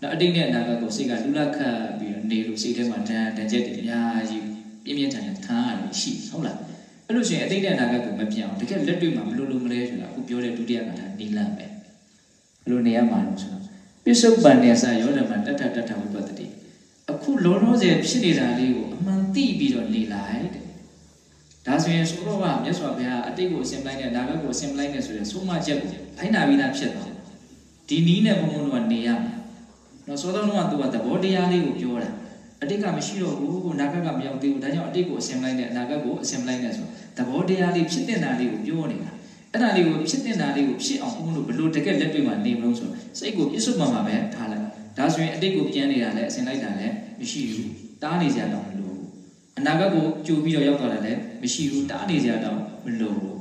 နောက်အတိတ်နဲ့အနာဂတ်ကိုစိတ်ကလူလခတ်ပြီးတော့နေလို့စိတ်ထဲမှာဒဏ်ဒဏ်ချက်တွေအများကြီး ပြင်းပြင်းထန်ထန်ခံရတယ်ရှိဟုတ်လားအဲ့လို့ရှိရင်အတိတ်နဲ့အနာဂတ်ကိုမပြောင်းတကယ်လက်တွေ့မှာမလို့လို့မလဲဆိုတာအခုပြောတဲ့ဒုတိယကထာနီလန်ပဲဘယ်လိုနေရမှာလဲဆိုတော့ပိစုပန်နေစာရောဓမ္မတတ္ထတတ္ထဝိပတ္တိအခုလောလောဆယ်ဖြစ်နေတာလေးကိုအမှန်သိပြီးတော့နေလိုက်တဲ့ဒါဆိုရင်ဆိုတော့ကမြတ်စွာဘုရားအတိတ်ကိုအစင်လိုက်နဲ့ဒါဘက်ကိုအစင်လိုက်နဲ့ဆိုရင်ဆုံးမချက်ကိုလိုက်နာပြီးသားဖြစ်သွားဒီနီးနဲ့ဘုံဘုံတို့ကနေရမှာနော်စောတော်ကသူကသဘောတရားလေးကိုပြောတာ အတိတ်ကမရှိတော့ဘူးကိုနာဂတ်ကမရောက်သေးဘူးဒါကြောင့်အတိတ်ကိုအစင်လိုက်နဲ့အနာဂတ်ကိုအစင်လိုက်နဲ့ဆိုသဘောတရားလေးဖြစ်တဲ့နာလေးကိုပြောနေတာအဲ့ဒါလေးကိုဖြစ်တဲ့နာလေးကိုဖြစ်အောင်ဘုံတို့ဘလို့တကယ်လက်တွေ့မှာနေမလို့ဆိုစိတ်ကိုပြစ္ဆုတ်မှမှာပဲထားလိုက်ဒါဆိုရင်အတိတ်ကိုပြန်နေတာလည်းအစင်လိုက်တာလည်းမရှိဘူးတားနေစရာတော့မလိုဘူးအနာဂတ်ကိုကြိုပြီးတော့ရောက်သွားတယ်လည်းမရှိဘူးတားနေစရာတော့မလိုဘူး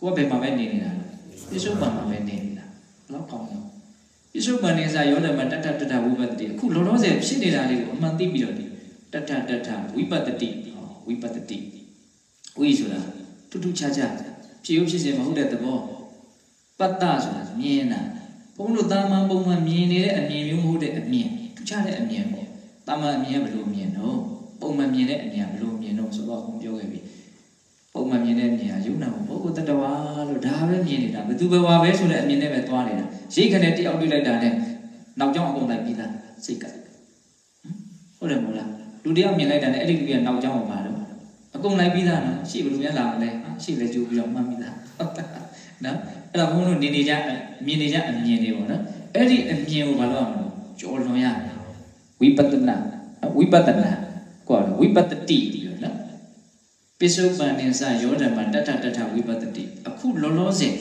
ကိုကဘယ်မှာပဲနေနေတာလဲပြစ္ဆုတ်မှမှာပဲနေနေတာဘလောက်ကောင်းလဲပြစ္ဆုတ်ပန်နေစာရောဓမ္မတတ္ထတတ္ထဝိပတ္တိအခုလောလောဆယ် ဖြစ်နေတာလေးကိုအမှန်သိပြီးတော့ဒီတတ္ထတတ္ထဝိပတ္တိဝိပတ္တိဝိဆိုတာတူတူခြားခြားဖြစ်ရုပ်ဖြစ်စဉ်မဟုတ်တဲ့သဘောပတ္တဆိုတာမြင်တာဘုန်းတို့တာမန်ပုံမှန်မြင်နေတဲ့အမြင်မျိုးမဟုတ်တဲ့အမြင်ထူးခြားတဲ့အမြင်ပေါ့တာမန်အမြင်ဘယ်လိုမြင်တော့ပုံမှန်မြင်တဲ့အမြင်ဘယ်လိုမြင်တော့ဆိုတော့ဘုန်းပြောခဲ့ပြီပုံမှန်မြင်တဲ့အမြင်ကယုံနာဘုဂ္ဂတတဝါလို့ဒါပဲမြင်နေတာဘယ်သူပဲဝါပဲဆိုတဲ့အမြင်နဲ့ပဲသွားနေတာရိတ်ခနဲ့တယောက်တွေ့လိုက်တာနဲ့နောက်ကြောင်းအကုန်လိုက်ပြီးသားစိတ်က ဟုတ်တယ်မဟုတ်လားလူတယောက်မြင်လိုက်တာနဲ့အဲ့ဒီလူကနောက်ကြောင်းကိုပါတော့အကုန်လိုက်ပြီးသားနော်ရှေ့ဘယ်လိုများလာမလဲရှေ့လည်းကြိုးပြီးတော့မှတ်ပြီးသားနော်အဲ့ဒါဘုန်းတို့နေနေကြမြင်နေကြအမြင်တွေပေါ့နော်အဲ့ဒီအမြင်ကိုဘာလို့အောင်လို့ကြော်လွန်ရဝိပဿနာဝိပဿနာကွာဝိပတ္တိပြီးတော့နော်ပိစုပန်နေစယောဓမ္မတတ္ထတတ္ထဝိပတ္တိအခုလောလောဆယ်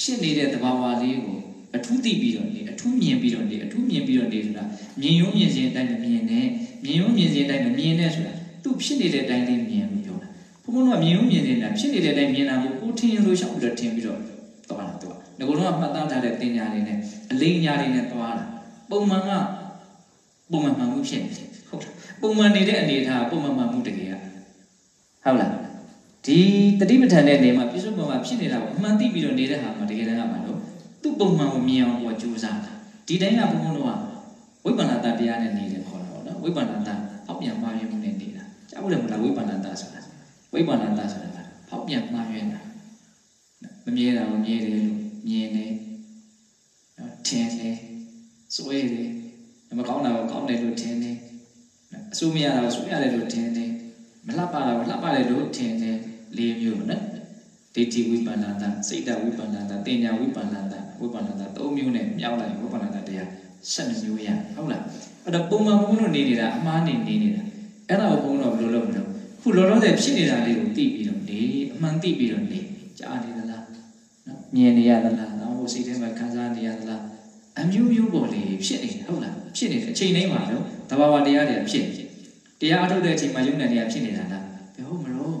ဖြစ်နေတဲ့သဘာဝလေးကို အထူးသိပြီးတော့နေအထူးမြင်ပြီးတော့နေအထူးမြင်ပြီးတော့နေဆိုတာမြင်ရုံမြင်စဉ်အတိုင်းမမြင်နဲ့မြင်ရုံမြင်စဉ်အတိုင်းမမြင်နဲ့ဆိုတာသူဖြစ်နေတဲ့အတိုင်းလေးမြင်လို့ပြောတာဘုံဘုံကမြင်ရုံမြင်နေတာဖြစ်နေတဲ့အတိုင်းမြင်တာကိုကိုထင်ရလို့ရှောက်ပြီးတော့ထင်ပြီးတော့သွားတာသူကငကုံတော့မှတ်သားထားတဲ့တင်ညာတွေနဲ့အလိညာတွေနဲ့သွားတာပုံမှန်ကပုံမှန်မှန်မှုဖြစ်နေတယ်ဟုတ်လားပုံမှန်နေတဲ့အနေအထားပုံမှန်မှန်မှုတကယ်ကဟုတ်လားဒီတတိပဋ္ဌာန်တဲ့နေမှာပြစ္ဆုတ်ပုံမှာဖြစ်နေတာကိုအမှန်သိပြီးတော့နေတဲ့ဟာမှာတကယ်တမ်းကမှလို့ သူ့ပုံမှန်ကိုမြင်အောင်ကိုကြိုးစားတာဒီတိုင်းကဘုံဘုံတော့ဝိပဿနာတရားနဲ့နေတယ်ခေါ်တာပေါ့နော်ဝိပဿနာဖောက်ပြန်မှားရမှုနဲ့နေတာကြားဘူးလေမလားဝိပဿနာဆိုတာဝိပဿနာဆိုတာဖောက်ပြန်မှားရတာမမြဲတာကိုမြဲတယ်လို့မြင်တယ်နော်ထင်တယ်စွဲတယ်မကောင်းတာကိုကောင်းတယ်လို့ထင်တယ်အဆိုးမရတာကိုဆိုးရတယ်လို့ထင်တယ်မလှပတာကိုလှပတယ်လို့ထင်တယ်လေးမျိုးနော်ဒိဋ္ဌိဝိပန္နတာစိတ်တဝိပန္နတာတင်ညာဝိပန္နတာ ဝိပန္နတာသုံးမျိုးနဲ့မြောက်လိုက်ဝိပန္နတာတရား12မျိုးရဟုတ်လားအဲ့တော့ပုံမှန်ဘုန်းတို့နေနေတာအမှားနေနေနေတာအဲ့ဒါကိုဘုန်းတော်ဘယ်လိုလုပ်မလို့ခုလောလောဆယ်ဖြစ်နေတာလေးကိုသိပြီးတော့နေအမှန်သိပြီးတော့နေကြားနေသလားနော်မြင်နေရသလားတော့ဟိုစိတ်ထဲမှာခံစားနေရသလားအမျိုးမျိုးပေါ်လေဖြစ်နေဟုတ်လားဖြစ်နေတယ်အချိန်တိုင်းမှာတော့တဘာဝတရားတွေဖြစ်နေတရားအထုတ်တဲ့အချိန်မှာယုံနေတရားဖြစ်နေတာလားဘယ်ဟုတ်မလို့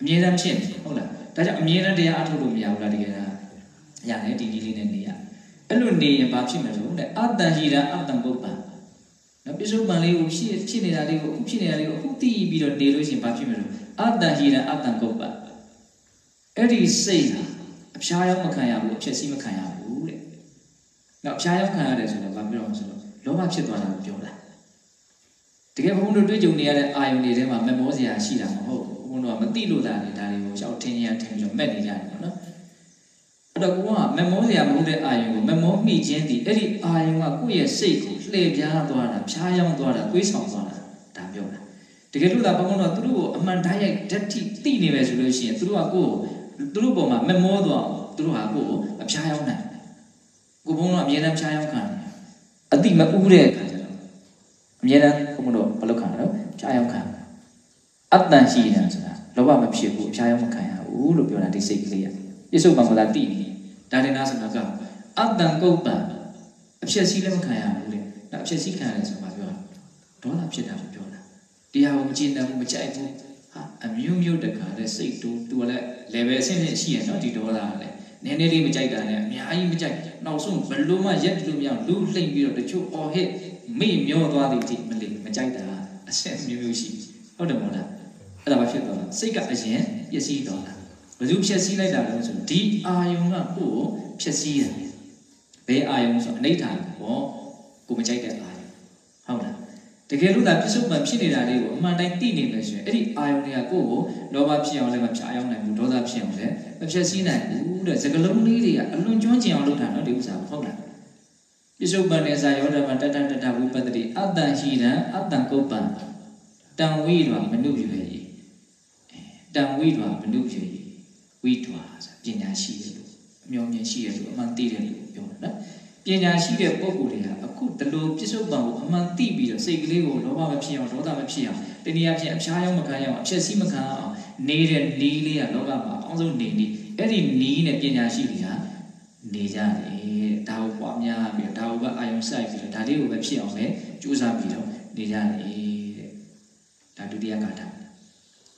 အမြဲတမ်းဖြစ်နေဟုတ်လားဒါကြောင့်အမြဲတမ်းတရားအထုတ်လို့မရဘူးလားတကယ်လား ရတယ်ဒီဒီလေးနဲ့နေရအဲ့လိုနေရင်ဘာဖြစ်မလို့တဲ့အတ္တဟိရအတ္တပုပ္ပံနော်ပြစ္ဆုတ်ပံလေးကိုဖြစ်ဖြစ်နေတာလေးကိုအခုဖြစ်နေတာလေးကိုအခုသိပြီးတော့နေလို့ရှိရင်ဘာဖြစ်မလို့အတ္တဟိရအတ္တကုပ္ပံအဲ့ဒီစိတ်ဟာအဖျားရောက်မခံရဘူးအဖြစ်စီးမခံရဘူးတဲ့နော်အဖျားရောက်ခံရတယ်ဆိုတော့ဘာပြောအောင်ဆိုတော့လောဘဖြစ်သွားတာကိုပြောတာတကယ်ဘုန်းတို့တွေ့ကြုံနေရတဲ့အာယုန်တွေထဲမှာမမောစရာရှိတာမဟုတ်ဘူးဘုန်းတို့ကမသိလို့သာနေဒါတွေကိုရှောက်ထင်းရထင်းပြီးတော့မက်နေကြတယ်ပေါ့နော်အဲ့ တော့ကိုကမမောစရာမဟုတ်တဲ့အာယုန်ကိုမမောမိခြင်းဒီအဲ့ဒီအာယုန်ကကိုယ့်ရဲ့စိတ်ကိုလှည့်ပြားသွားတာဖြားယောင်းသွားတာတွေးဆောင်သွားတာဒါပြောတာတကယ်လို့သာဘုန်းတို့ကသူတို့ကိုအမှန်တရားဓာတ်တိသိနေပဲဆိုလို့ရှိရင်သူတို့ကကိုယ်သူတို့ပေါ်မှာမမောသွားအောင်သူတို့ဟာကိုယ်ကိုအဖြားယောင်းနိုင်ကိုဘုန်းတော်အမြဲတမ်းဖြားယောင်းခံတယ်အတိမဥတဲ့အခါကျတော့အမြဲတမ်းဘုန်းတော်ဘာလို့ခံရတော့ဖြားယောင်းခံအတ္တန်ရှိတယ်ဆိုတာလောဘမဖြစ်ဘူးဖြားယောင်းမခံရဘူးလို့ပြောတာဒီစိတ်ကလေးရ ပြစ္ဆုတ်ပံကလာတိနေဒါတင်နာဆိုတာကအတ္တန်ကုပ္ပံအဖြစ်စီးလည်းမခံရဘူးလေဒါအဖြစ်စီးခံရတယ်ဆိုတာပြောတာဒေါသဖြစ်တာလို့ပြောတာတရားကိုမကျင့်တယ်မကြိုက်ဘူးဟာအမျိုးမျိုးတခါလဲစိတ်တူသူကလည်း level အဆင့်နဲ့ရှိရနော်ဒီဒေါသကလည်းနည်းနည်းလေးမကြိုက်တာနဲ့အများကြီးမကြိုက်နောက်ဆုံးဘလို့မှရက်လို့မရလူလှိမ့်ပြီးတော့တချို့အော်ဟစ်မိမျောသွားသည်တိမလေးမကြိုက်တာအဆင့်မျိုးမျိုးရှိဟုတ်တယ်မဟုတ်လားအဲ့ဒါဘာဖြစ်သွားလဲစိတ်ကအရင်ပျက်စီးသွားတာ ဘယ်သူဖြည့်ဆည်းလိုက်တာလဲဆိုဒီအာယုံကကိုယ်ကိုဖြည့်ဆည်းတယ်ဘယ်အာယုံဆိုအနိဋ္ဌာပေါ့ကိုမကြိုက်တဲ့အာယုံဟုတ်လားတကယ်လို့သာပြစ္ဆုတ်ပံဖြစ်နေတာလေးကိုအမှန်တိုင်းသိနေမယ်ဆိုရင်အဲ့ဒီအာယုံတွေကကိုယ့်ကိုလောဘဖြစ်အောင်လည်းမဖြာအောင်နိုင်ဘူးဒေါသဖြစ်အောင်လည်းမဖြစ်စည်းနိုင်ဘူးတဲ့စကလုံးလေးတွေကအလွန်ကျွမ်းကျင်အောင်လုပ်တာနော်ဒီဥစ္စာဟုတ်လားပြစ္ဆုတ်ပံနဲ့ဇာယောဓမ္မတတ္တတတဝိပတ္တိအတ္တဟိရံအတ္တကုပ္ပံတံဝိရမနုပြေယတံဝိရမနုပြေယ ဝိထွာဆိုပညာရှိတယ်လို့အမျောမြင်ရှိတယ်လို့အမှန်သိတယ်လို့ပြောတာနော်ပညာရှိတဲ့ပုဂ္ဂိုလ်တွေကအခုတလို့ပြစ္ဆုတ်ပံကိုအမှန်သိပြီးတော့စိတ်ကလေးကိုလောဘမဖြစ်အောင်ဒေါသမဖြစ်အောင်တနည်းအားဖြင့်အဖျားရောက်မခံရအောင်အဖြစ်စီးမခံအောင်နေတဲ့နီးလေးကလောဘမှာအအောင်ဆုံးနေနေအဲ့ဒီနီးနဲ့ပညာရှိတွေကနေကြတယ်ဒါကိုပွားများပြီးတော့ဒါကိုပဲအာယုံစိုက်ပြီးတော့ဒါလေးကိုပဲဖြစ်အောင်ပဲကြိုးစားပြီးတော့နေကြတယ်တဲ့ဒါဒုတိယကာထာ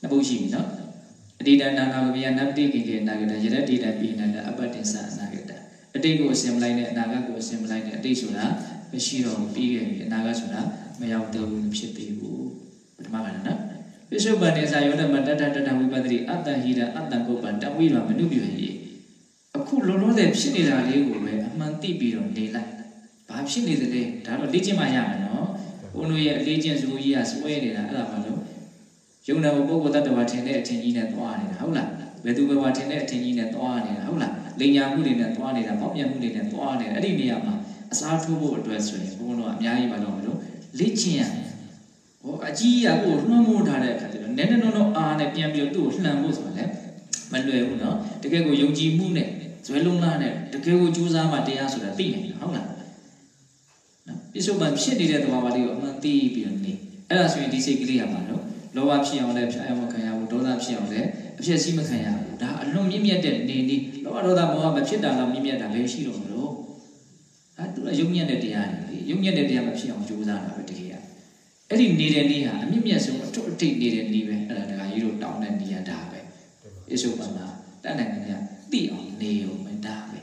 နှစ်ပုဒ်ရှိပြီနော် အတိတနာနာကဗျာနပတိကိကေနာဂတယရတိတပိနန္တအပတ္တိသအနာဂတအတိတ်ကိုအစင်မလိုက်နဲ့အနာဂတ်ကိုအစင်မလိုက်နဲ့အတိတ်ဆိုတာမရှိတော့ဘူးပြီးခဲ့ပြီအနာဂတ်ဆိုတာမရောက်တော့ဘူးဖြစ်ပြီဘူးပထမကနော်ပိစုပန်နေစာယောဓမတတတတဝိပတ္တိအတ္တဟိရအတ္တကုပ္ပံတဝိရမနုပြည့်အခုလုံးလုံးတဲ့ဖြစ်နေတာလေးကိုပဲအမှန်သိပြီးတော့နေလိုက်ဘာဖြစ်နေသလဲဒါတော့လေ့ကျင့်မှရမယ်နော်ဘုန်းတို့ရဲ့အလေးကျင့်စုကြီးကစွဲနေတာအဲ့ဒါမှလို့ ယုံနာကိုပုဂ္ဂိုလ်တ attva ထင်တဲ့အထင်ကြီးနဲ့သွားနေတာဟုတ်လားဘယ်သူဘယ်ဝါထင်တဲ့အထင်ကြီးနဲ့သွားနေတာဟုတ်လားလိညာမှုတွေနဲ့သွားနေတာပေါက်ပြန်မှုတွေနဲ့သွားနေတာအဲ့ဒီနေရာမှာအစားထိုးဖို့အတွက်ဆိုရင်ဘုန်းတော်ကအများကြီးမလုပ်ဘူးလို့လေ့ကျင့်ရဟောအကြီးကကိုနှွှမ်းမိုးထားတဲ့အခါကျတော့နည်းနည်းတော့တော့အားနဲ့ပြန်ပြီးတော့သူ့ကိုလှန်ဖို့ဆိုတာလည်းမလွယ်ဘူးเนาะတကယ်ကိုယုံကြည်မှုနဲ့ဇွဲလုံးလားနဲ့တကယ်ကိုကြိုးစားမှတရားဆိုတာသိနိုင်တယ်ဟုတ်လားနော်ပြစ္ဆုတ်ပံဖြစ်နေတဲ့သဘာဝလေးကိုအမှန်သိပြီးတော့နေအဲ့ဒါဆိုရင်ဒီစိတ်ကလေးကပါတော့ လောဘဖြစ်အောင်လည်းဖြာရမခံရဘူးဒေါသဖြစ်အောင်လည်းအဖြစ်စီးမခံရဘူးဒါအလွန်မြင့်မြတ်တဲ့နေနည်းလောဘဒေါသမောဟမဖြစ်တာလားမြင့်မြတ်တာပဲရှိတော့မလို့အဲသူကယုံညံ့တဲ့တရားတွေလေယုံညံ့တဲ့တရားမဖြစ်အောင်ကြိုးစားတာပဲတကယ်ကအဲ့ဒီနေတဲ့နည်းဟာအမြင့်မြတ်ဆုံးအထွတ်အထိပ်နေတဲ့နည်းပဲအဲ့ဒါတခါကြီးတို့တောင်းတဲ့နည်းရတာပဲပြစ္ဆုတ်ပံမှာတတ်နိုင်တယ်သိအောင်နေုံပဲဒါပဲ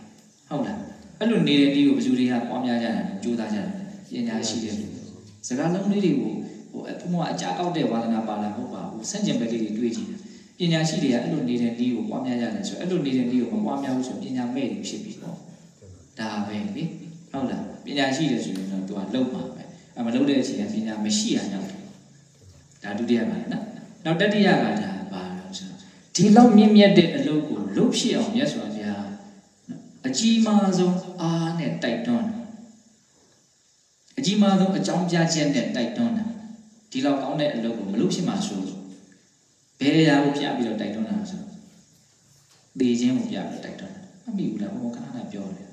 ဟုတ်လားအဲ့လိုနေတဲ့နည်းကိုဘယ်သူတွေကပွားများကြတာကြိုးစားကြတာပညာရှိတဲ့လူစကားလုံးလေးတွေကို ဟိုအဖုံကအကြကောက်တဲ့ဝါဒနာပါလာမဟုတ်ပါဘူးဆန့်ကျင်ဘက်လေးတွေတွေးကြည့်တယ်ပညာရှိတွေကအဲ့လိုနေတဲ့နည်းကိုပွားများကြတယ်ဆိုအဲ့လိုနေတဲ့နည်းကိုမပွားများဘူးဆိုပညာမဲ့တွေဖြစ်ပြီးတော့ဒါပဲလေဟုတ်လားပညာရှိတယ်ဆိုရင်တော့သူကလုံမှာပဲအမလုံတဲ့အချိန်ကပညာမရှိရအောင်ဒါဒုတိယပါနော်နောက်တတိယကဒါပါလို့ဆိုဒီလောက်မြင့်မြတ်တဲ့အလုပ်ကိုလုပ်ဖြစ်အောင်မြတ်စွာဘုရားအကြီးမားဆုံးအားနဲ့တိုက်တွန်းတယ်အကြီးမားဆုံးအကြောင်းပြချက်နဲ့တိုက်တွန်းတာ ဒီလောက်ကောင်းတဲ့အလုပ်ကိုမလုပ်ဖြစ်မှာဆိုဘယ်အရာကိုပြပြီးတော့တိုက်တွန်းတာဆိုသေခြင်းကိုပြပြီးတိုက်တွန်းတာမမိဘူးလားဘုရားခဏခဏပြောတယ်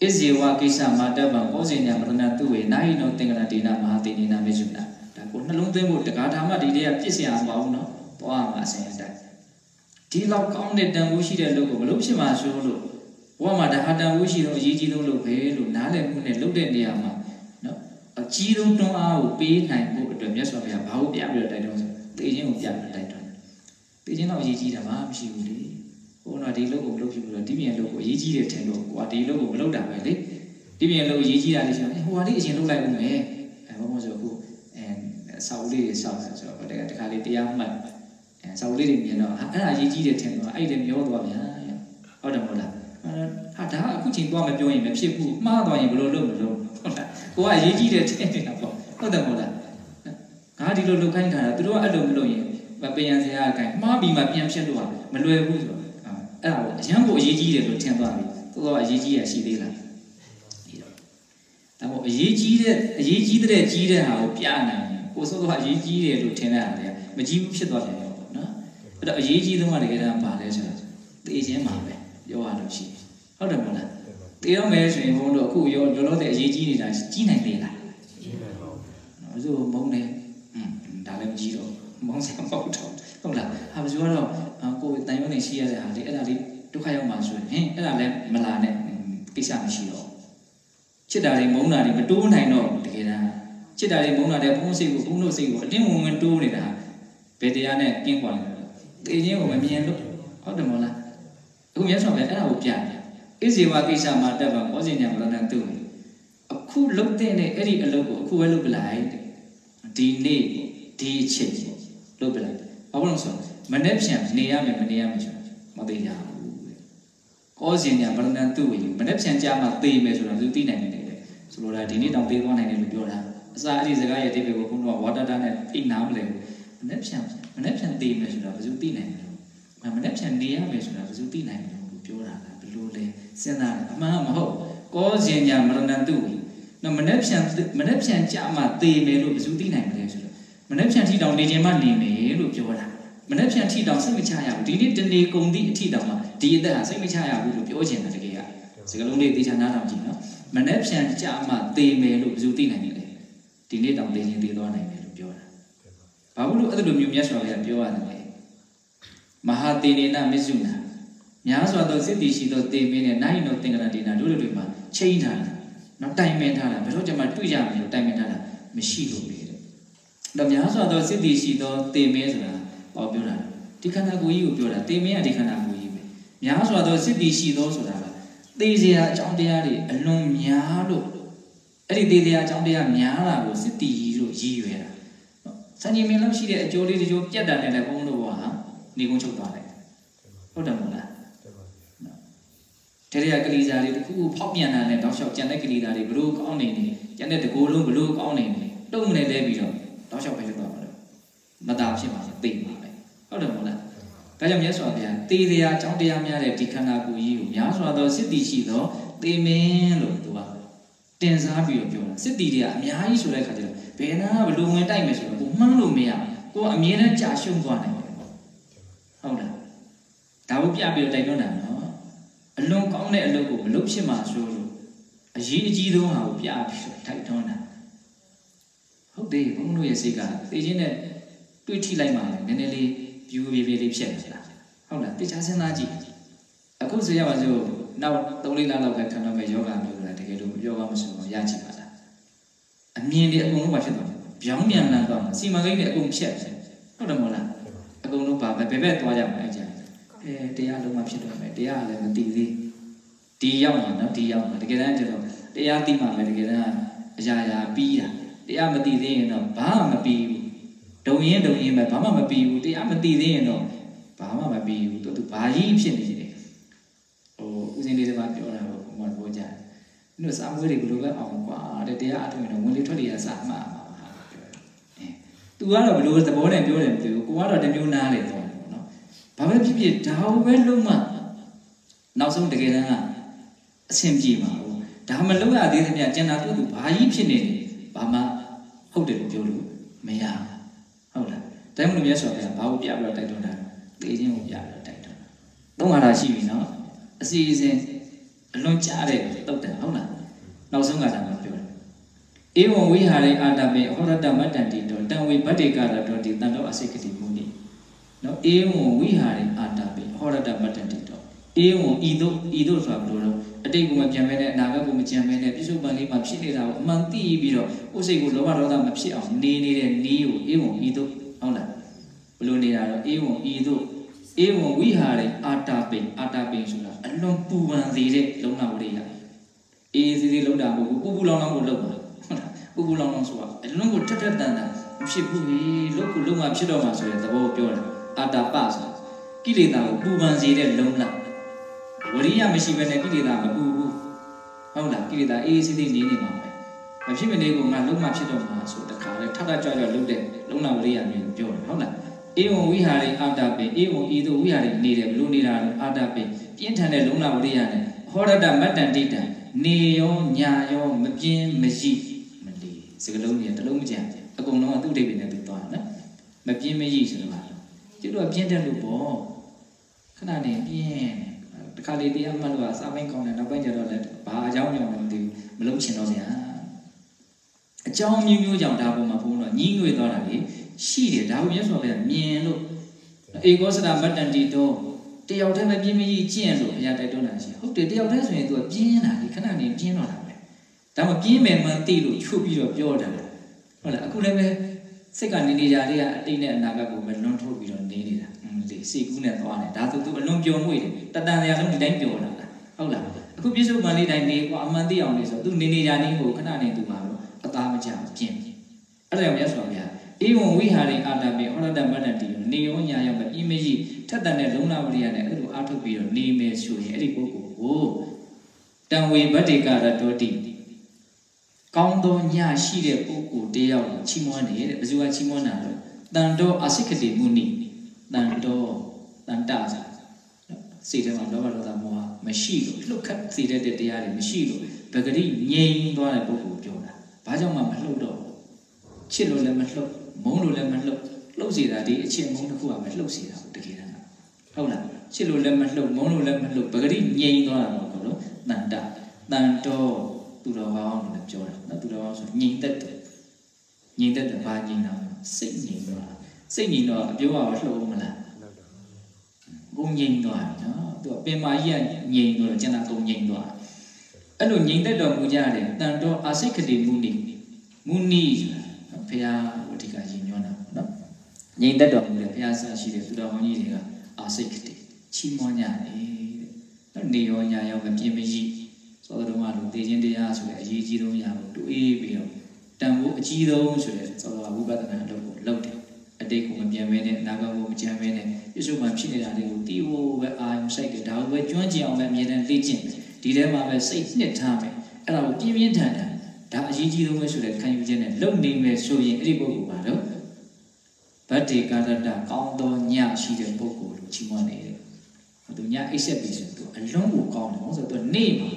ဣဇေဝကိစ္စမာတဗံဘောဇိညာမရဏတုဝေနာဟိနောသင်္ကရတေနမဟာတေနေနာမေဇုနာဒါကိုနှလုံးသွင်းဖို့တက္ကထာမဒီတည်းကပြစ်စရာမပေါ့ဘူးနော်သွားမှာအစဉ်အတိုင်းဒီလောက်ကောင်းတဲ့တန်ဖိုးရှိတဲ့လုပ်ကိုမလုပ်ဖြစ်မှာဆိုလို့ဘဝမှာဒါဟာတန်ဖိုးရှိတော့အရေးကြီးဆုံးလုပ်ပဲလို့နားလည်မှုနဲ့လုပ်တဲ့နေရာမှာနော် အကြီးဆုံးတွန်းအားကိုပေးနိုင်ဖို့အတွက်မြတ်စွာဘုရားဘာလို့ပြပြီးတော့တိုက်တွန်းဆိုတေခြင်းကိုပြပြီးတိုက်တွန်းတေခြင်းတော့အရေးကြီးတာမှမရှိဘူးလေဟိုတော့ဒီလုပ်ကိုမလုပ်ဖြစ်ဘူးတော့ဒီမြန်လုပ်ကိုအရေးကြီးတယ်ထင်လို့ကွာဒီလုပ်ကိုမလုပ်တာပဲလေဒီမြန်လုပ်အရေးကြီးတာလေးဆိုရင်ဟိုဟာလေးအရင်လုပ်လိုက်ဦးမယ်အဲဘာမှမဆိုအခုအဲဆောက်လေးတွေဆောက်တယ်ဆိုတော့တကယ်တခါလေးတရားမှတ်အဲဆောက်လေးတွေမြင်တော့အဲ့ဒါအရေးကြီးတယ်ထင်တော့အဲ့လည်းမျောသွားပြန်ဟုတ်တယ်မဟုတ်လားဟာဒါအခုချိန်သွားမပြောရင်မဖြစ်ဘူးမှားသွားရင်ဘယ်လိုလုပ်မလို့ဟုတ်လား ကိုကအရေးကြီးတယ်ထင်နေတာပေါ့ဟုတ်တယ်မဟုတ်လားငါဒီလိုလုပ်ခိုင်းတာသူတို့ကအဲ့လိုမလုပ်ရင်မပင်ရန်စရာအကိုင်းမှားပြီးမှပြန်ဖြစ်လို့မလွယ်ဘူးဆိုတော့အဲ့ဒါကိုအရန်ကိုအရေးကြီးတယ်လို့ထင်သွားပြီသို့တော့အရေးကြီးရရှိသေးလားဒီတော့ဒါမို့အရေးကြီးတဲ့အရေးကြီးတဲ့ကြီးတဲ့ဟာကိုပြနိုင်ရင်ကိုစိုးတော့အရေးကြီးတယ်လို့ထင်တဲ့ဟာတွေကမကြီးဘူးဖြစ်သွားတယ်ပေါ့နော်အဲ့တော့အရေးကြီးဆုံးကတကယ်တမ်းပါလဲဆိုတော့တေခြင်းမှာပဲပြောရလို့ရှိဟုတ်တယ်မဟုတ်လား တေတော့မယ်ဆိုရင်ဘုန်းတို့အခုရောလောလောဆယ်အရေးကြီးနေတာကြီးနိုင်သေးလားကြီးနိုင်ပါဘူးနော်ဆိုမုန်းတယ်อืมဒါလည်းမကြီးတော့မောင်းစရာမဟုတ်တော့ဟုတ်လားဟာဘယ်လိုကတော့ကိုယ်တန်ရုံးနေရှိရတဲ့ဟာလေးအဲ့ဒါလေးဒုက္ခရောက်မှဆိုရင်ဟင်အဲ့ဒါလည်းမလာနဲ့ကိစ္စမရှိတော့ချစ်တာတွေမုန်းတာတွေမတိုးနိုင်တော့တကယ်တမ်းချစ်တာတွေမုန်းတာတွေဘုန်းစိတ်ကိုဘုန်းတို့စိတ်ကိုအတင်းဝင်ဝင်တိုးနေတာဘယ်တရားနဲ့ကင်းကွာလဲတေခြင်းကိုမမြင်လို့ဟုတ်တယ်မဟုတ်လားအခုမြတ်စွာဘုရားအဲ့ဒါကိုပြတယ် ဣဇေဝကိစ္စမှာတက်ပါဘောဇင်ညာမရဏတုအခုလုတ်တဲ့အဲ့ဒီအလုပ်ကိုအခုပဲလုပ်ပလိုက်ဒီနေ့ဒီအချက်လုပ်ပလိုက်ဘာလို့လဲဆိုတော့မနေ့ပြန်နေရမယ်မနေရမယ်ဆိုတော့မသိကြဘူးတဲ့ကောဇင်ညာဗရဏတုဝေမနေ့ပြန်ကြမှာသိမယ်ဆိုတော့သူသိနိုင်နေတယ်ဆိုဆိုလိုတာဒီနေ့တောင်သေးသွားနိုင်တယ်လို့ပြောတာအစာအဲ့ဒီစကားရဲ့အတိတ်ကိုခုနကဝါတာတာနဲ့အိတ်နာမလဲဘူးမနေ့ဖြန်မနေ့ဖြန်သေးမယ်ဆိုတာဘယ်သူသိနိုင်လဲမနေ့ဖြန်နေရမယ်ဆိုတာဘယ်သူသိနိုင်လဲလို့ပြောတာကဘယ်လိုလဲ စဉ်းစားတယ်အမှန်မဟုတ်ကောဇင်ညာမရဏတုနော်မနေ့ဖြန်မနေ့ဖြန်ကြမှာသေမယ်လို့ဘယ်သူသိနိုင်မလဲဆိုတော့မနေ့ဖြန်ထီတောင်နေခြင်းမှနေမယ်လို့ပြောတာမနေ့ဖြန်ထီတောင်စိတ်မချရဘူးဒီနေ့တနေ့ကုန်သည့်အထီတောင်မှာဒီအသက်ဟာစိတ်မချရဘူးလို့ပြောချင်တယ်တကယ်ကစကလုံးလေးသိချာနားထောင်ကြည့်နော်မနေ့ဖြန်ကြမှာသေမယ်လို့ဘယ်သူသိနိုင်လဲဒီနေ့တောင်သေခြင်းသေသွားနိုင်တယ်လို့ပြောတာဘာလို့လို့အဲ့လိုမျိုးမြတ်စွာဘုရားပြောရတယ်လဲမဟာတေနေနမစ္ဆုနာ များစွာသောစိတ္တိရှိသောတေမင်းနဲ့နိုင်သောသင်္ကရတေနာတို့တွေမှာချိန်ထားတာနော်တိုင်ပင်ထားတာဘယ်တော့မှတွေ့ရမယ်လို့တိုင်ပင်ထားတာမရှိလို့ပဲတဲ့တော့များစွာသောစိတ္တိရှိသောတေမင်းဆိုတာပေါ့ပြောတာဒီခန္ဓာကိုယ်ကြီးကိုပြောတာတေမင်းကဒီခန္ဓာကိုယ်ကြီးပဲများစွာသောစိတ္တိရှိသောဆိုတာကသေစရာအကြောင်းတရားတွေအလွန်များလို့အဲ့ဒီသေစရာအကြောင်းတရားများတာကိုစိတ္တိကြီးလို့ရည်ရွယ်တာနော်စံကြီးမင်းလောက်ရှိတဲ့အကျိုးလေးတချို့ပြတ်တာနဲ့လည်းဘုန်းတော်ကဟာနေကုန်းချုပ်သွားတယ်ဟုတ်တယ်မဟုတ်လား တရေကလေးစားလေးတခုခုဖောက်ပြန်တာနဲ့တောက်လျှောက်ကြံတဲ့ကလေးသားတွေဘလို့ကောင်းနေနေကြံတဲ့တကိုယ်လုံးဘလို့ကောင်းနေနေတုံးနေလဲပြီးတော့တောက်လျှောက်ပဲဖြစ်သွားမှာလို့မတာဖြစ်မှာသိမှာပဲဟုတ်တယ်မဟုတ်လားဒါကြောင့်မြတ်စွာဘုရားတေတရားအကြောင်းတရားများတဲ့ဒီခန္ဓာကိုယ်ကြီးကိုများစွာသောစိတ္တိရှိသောသေမင်းလို့သူကတင်စားပြီးတော့ပြောတာစိတ္တိတွေကအများကြီးဆိုတဲ့ခါကျတော့ဘယ်နာဘလို့ဝင်တိုက်မယ်ဆိုတော့ကိုမှန်းလို့မရကိုအမြဲတမ်းကြာရှုံးသွားနိုင်တယ်ဟုတ်လားဒါကိုပြပြီးတော့တိုက်တွန်းတာနော် အလွန်ကောင်းတဲ့အလုပ်ကိုမလုပ်ဖြစ်မှာဆိုလို့အရေးအကြီးဆုံးဟာကိုပြပြီးတော့တိုက်တွန်းတာဟုတ်တယ်ဘုန်းတို့ရဲ့စိတ်ကသိချင်းနဲ့တွေးထိလိုက်မှလည်းနည်းနည်းလေးပြူပြေပြေလေးဖြစ်နေလားဟုတ်လားတရားစဉ်းစားကြည့်အခုဆိုရပါစို့နောက်3လလောက်ကခံတော့မဲ့ယောဂမျိုးလားတကယ်လို့ပြောပါမဆိုတော့ရကြည့်ပါလားအမြင်တွေအကုန်လုံးပါဖြစ်သွားတယ်ပြောင်းပြန်လာတော့စီမံကိန်းတွေအကုန်ဖြတ်တယ်ဟုတ်တယ်မဟုတ်လားအကုန်လုံးပါပဲဘယ်ဘက်သွားကြမှာအကြမ်း အဲတရားလုံးမဖြစ်တော့မယ်တရားလည်းမတည်သေးဒီရောက်မှာနော်ဒီရောက်မှာတကယ်တမ်းကျတော့တရားသိမှပဲတကယ်တမ်းအရာရာပြီးတာတရားမတည်သေးရင်တော့ဘာမှမပြီးဘူးဒုံရင်ဒုံရင်ပဲဘာမှမပြီးဘူးတရားမတည်သေးရင်တော့ဘာမှမပြီးဘူးသူဘာကြီးဖြစ်နေတယ်ဟိုဦးစင်းလေးတပါပြောတာပေါ့ဘုံကပြောကြတယ်တို့စာမွေးတွေဘယ်လိုပဲအောင်ကွာတဲ့တရားအထုံရင်တော့ဝင်လေထွက်လေရစာမှာပါဟာပြောတယ်အဲ तू ကတော့ဘယ်လိုသဘောနဲ့ပြောတယ်မသိဘူးကိုကတော့တမျိုးနားလေတော့ပေါ့နော် ဘာပဲဖြစ်ဖြစ်ဒါကိုပဲလုံးမနောက်ဆုံးတကယ်တမ်းကအဆင်ပြေပါဘူးဒါမလုံးရသေးသမျှကျန်တာသူ့သူဘာကြီးဖြစ်နေတယ်ဘာမှဟုတ်တယ်လို့ပြောလို့မရဟုတ်လားတိုင်းမလို့မြတ်စွာဘုရားဘာကိုပြပြီးတော့တိုက်တွန်းတာသေခြင်းကိုပြပြီးတော့တိုက်တွန်းတာသုံးဟာတာရှိပြီနော်အစီအစဉ်အလွန်ကြားတဲ့တုတ်တယ်ဟုတ်လားနောက်ဆုံးကတည်းကပြောတယ်ဧဝံဝိဟာရိအာတမေဟောရတမတ္တန္တိတောတံဝေဗတ္တေကရတောတိတန်တောအစိကတိမု နိနော်ဧဝံဝိဟာရိအာတမေဟောရတမတ္တန္တိတောဧဝံဤသို့ဤသို့ဆိုတာဘယ်လိုလဲအတိတ်ကမပြန်မဲနဲ့အနာဂတ်ကမကြံမဲနဲ့ပြစ္ဆုတ်ပန်လေးမှာဖြစ်နေတာကိုအမှန်သိပြီးတော့ကိုယ်စိတ်ကိုလောဘဒေါသမဖြစ်အောင်နေနေတဲ့နီးကိုဧဝံဤသို့ဟုတ်လားဘယ်လိုနေတာတော့ဧဝံဤသို့ဧဝံဝိဟာရိအာတပိအာတပိဆိုတာအလွန်ပူပန်စေတဲ့လုံနာဝရိယအေးစီစီလုံတာမဟုတ်ဘူးပူပူလောင်လောင်ကိုလုံတာဟုတ်လားပူပူလောင်လောင်ဆိုတာအလွန်ကိုထက်ထက်တန်တန်ဖြစ်ဘူးလေလုတ်ကိုလုံမှဖြစ်တော့မှဆိုတဲ့သဘောကိုပြောတာ အာတပဆိုတာကိလေသာကိုပူပန်စေတဲ့လုံလာဝရိယမရှိဘဲနဲ့ကိလေသာမပူဘူးဟုတ်လားကိလေသာအေးအေးဆေးဆေးနေနေမှာပဲမဖြစ်မနေကိုငါလုံမှဖြစ်တော့မှာဆိုတခါလေထထကြွကြွလုံတဲ့လုံနာဝရိယမျိုးပြောတယ်ဟုတ်လားဧဝံဝိဟာရိအာတပိဧဝံဤသို့ဝိဟာရိနေတယ်ဘလို့နေတာလဲအာတပိပြင်းထန်တဲ့လုံနာဝရိယနဲ့ဟောရတမတ္တန်တိတံနေရောညာရောမပြင်းမရှိမလီစကလုံးကြီးတလုံးမကြံအကုန်လုံးကသူ့အိဗေနဲ့သူသွားနော်မပြင်းမရှိဆိုတော့ ကျတို့ကပြင်းတယ်လို့ပေါ့ခဏနေပြင်းတခါလေတရားမှတ်လို့အစာပိုင်းကောင်းတယ်နောက်ပိုင်းကျတော့လည်းဘာအကြောင်းကြောင့်လဲမသိဘူးမလုံးချင်တော့ဗျာအကြောင်းမျိုးမျိုးကြောင့်ဒါပေါ်မှာဘုန်းတော်ညီးငွေသွားတာလေရှိတယ်ဒါကိုမြတ်စွာဘုရားမြင်လို့ဧကောစရမတ္တန်တီတော့တယောက်တည်းပဲပြင်းပြင်းကြီးကျင့်လို့ဘုရားတိုက်တွန်းတာရှိဟုတ်တယ်တယောက်တည်းဆိုရင် तू ကပြင်းတာလေခဏနေပြင်းတော့တာပဲဒါမှပြင်းမယ်မှသိလို့ချုပ်ပြီးတော့ပြောတာဟုတ်လားအခုလည်းပဲစိတ်ကနေနေကြတွေကအတိတ်နဲ့အနာဂတ်ကိုမလွန်ထု စေကူးနဲ့သွားတယ်ဒါဆိုသူအလွန်ပျော်မွေ့တယ်တတန်တရားဆုံးဒီတိုင်းပျော်လာတာဟုတ်လားအခုပြည့်စုံမှန်လေးတိုင်းနေကွာအမှန်သိအောင်နေဆိုသူနေနေကြနေကိုခဏနေသူမှာတော့အသားမကျပြင်းအဲ့ဒါကြောင့်မြတ်စွာဘုရားဧဝံဝိဟာရိအာတမေဟောရတမတ္တတိနေရောညာရောမပြီးမကြီးထက်တန်တဲ့လုံလာဝရိယနဲ့အဲ့လိုအားထုတ်ပြီးတော့နေမယ်ဆိုရင်အဲ့ဒီပုဂ္ဂိုလ်ကိုတံဝေဗတ္တိကရတောတိကောင်းသောညရှိတဲ့ပုဂ္ဂိုလ်တယောက်ချီးမွမ်းတယ်တဲ့ဘယ်သူကချီးမွမ်းတာလဲတန်တော်အစိကတိမုနိ တန်တော်တန်တာဆိုစိတ်ထဲမှာလောဘဒေါသမောဟမရှိလို့လှုပ်ခတ်စေတဲ့တရားတွေမရှိလို့ပဂရိငြိမ်သွားတဲ့ပုဂ္ဂိုလ်ပြောတာဘာကြောင့်မှမလှုပ်တော့ချစ်လို့လည်းမလှုပ်မုန်းလို့လည်းမလှုပ်လှုပ်စေတာဒီအချစ်မုန်းတစ်ခုကမလှုပ်စေတာတကယ်တမ်းဟုတ်လားချစ်လို့လည်းမလှုပ်မုန်းလို့လည်းမလှုပ်ပဂရိငြိမ်သွားတာပေါ့နော်တန်တာတန်တော်သူတော်ကောင်းလို့ပြောတာနော်သူတော်ကောင်းဆိုငြိမ်သက်တယ်ငြိမ်သက်တယ်ဘာငြိမ်တာစိတ်ငြိမ်သွားတာ စိတ်ငြိမ်တော့အပြောကလှုပ်မလားဘုံငြိမ်သွားတယ်နော်သူကပင်မာကြီးကငြိမ်တော့ကျန်တာကုန်ငြိမ်သွားအဲ့လိုငြိမ်သက်တော်မူကြတယ်တန်တော်အာစိတ်ကတိမုနိမုနိဘုရားဝတိကရင်ညွှန်းတာနော်ငြိမ်သက်တော်မူတယ်ဘုရားဆရာရှိတယ်သူတော်ကောင်းကြီးတွေကအာစိတ်ကတိချီးမွမ်းကြတယ်တဲ့နော်နေရောညာရောမပြင်းမကြီးသောတော်ကလူသိချင်းတရားဆိုတဲ့အရေးကြီးဆုံးအရာကိုတွေးပြီးတော့တန်ဖို့အကြီးဆုံးဆိုတဲ့သောတော်ဝိပဿနာလုပ်ဖို့လုပ်တယ်အ တိတ်ကိုမပြန်မဲနဲ့အနာဂတ်ကိုမကြံမဲနဲ့ပြစ္ဆုတ်မှဖြစ်နေတာတွေကိုတီးဖို့ပဲအာရုံစိုက်တယ်ဒါကိုပဲကျွမ်းကျင်အောင်ပဲအမြဲတမ်းလေ့ကျင့်ဒီထဲမှာပဲစိတ်နှစ်ထားမယ်အဲ့ဒါကိုပြင်းပြင်းထန်ထန်ဒါအရေးကြီးဆုံးပဲဆိုတဲ့ခံယူချက်နဲ့လုပ်နေမယ်ဆိုရင်အဲ့ဒီပုဂ္ဂိုလ်ပါတော့ဗတ္တေကာရတကောင်းသောညရှိတဲ့ပုဂ္ဂိုလ်လို့ချီးမွမ်းနေတယ်သူညအိပ်ဆက်ပြီးဆိုသူအလုံးကိုကောင်းတယ်ဟုတ်ဆိုသူနေမှာ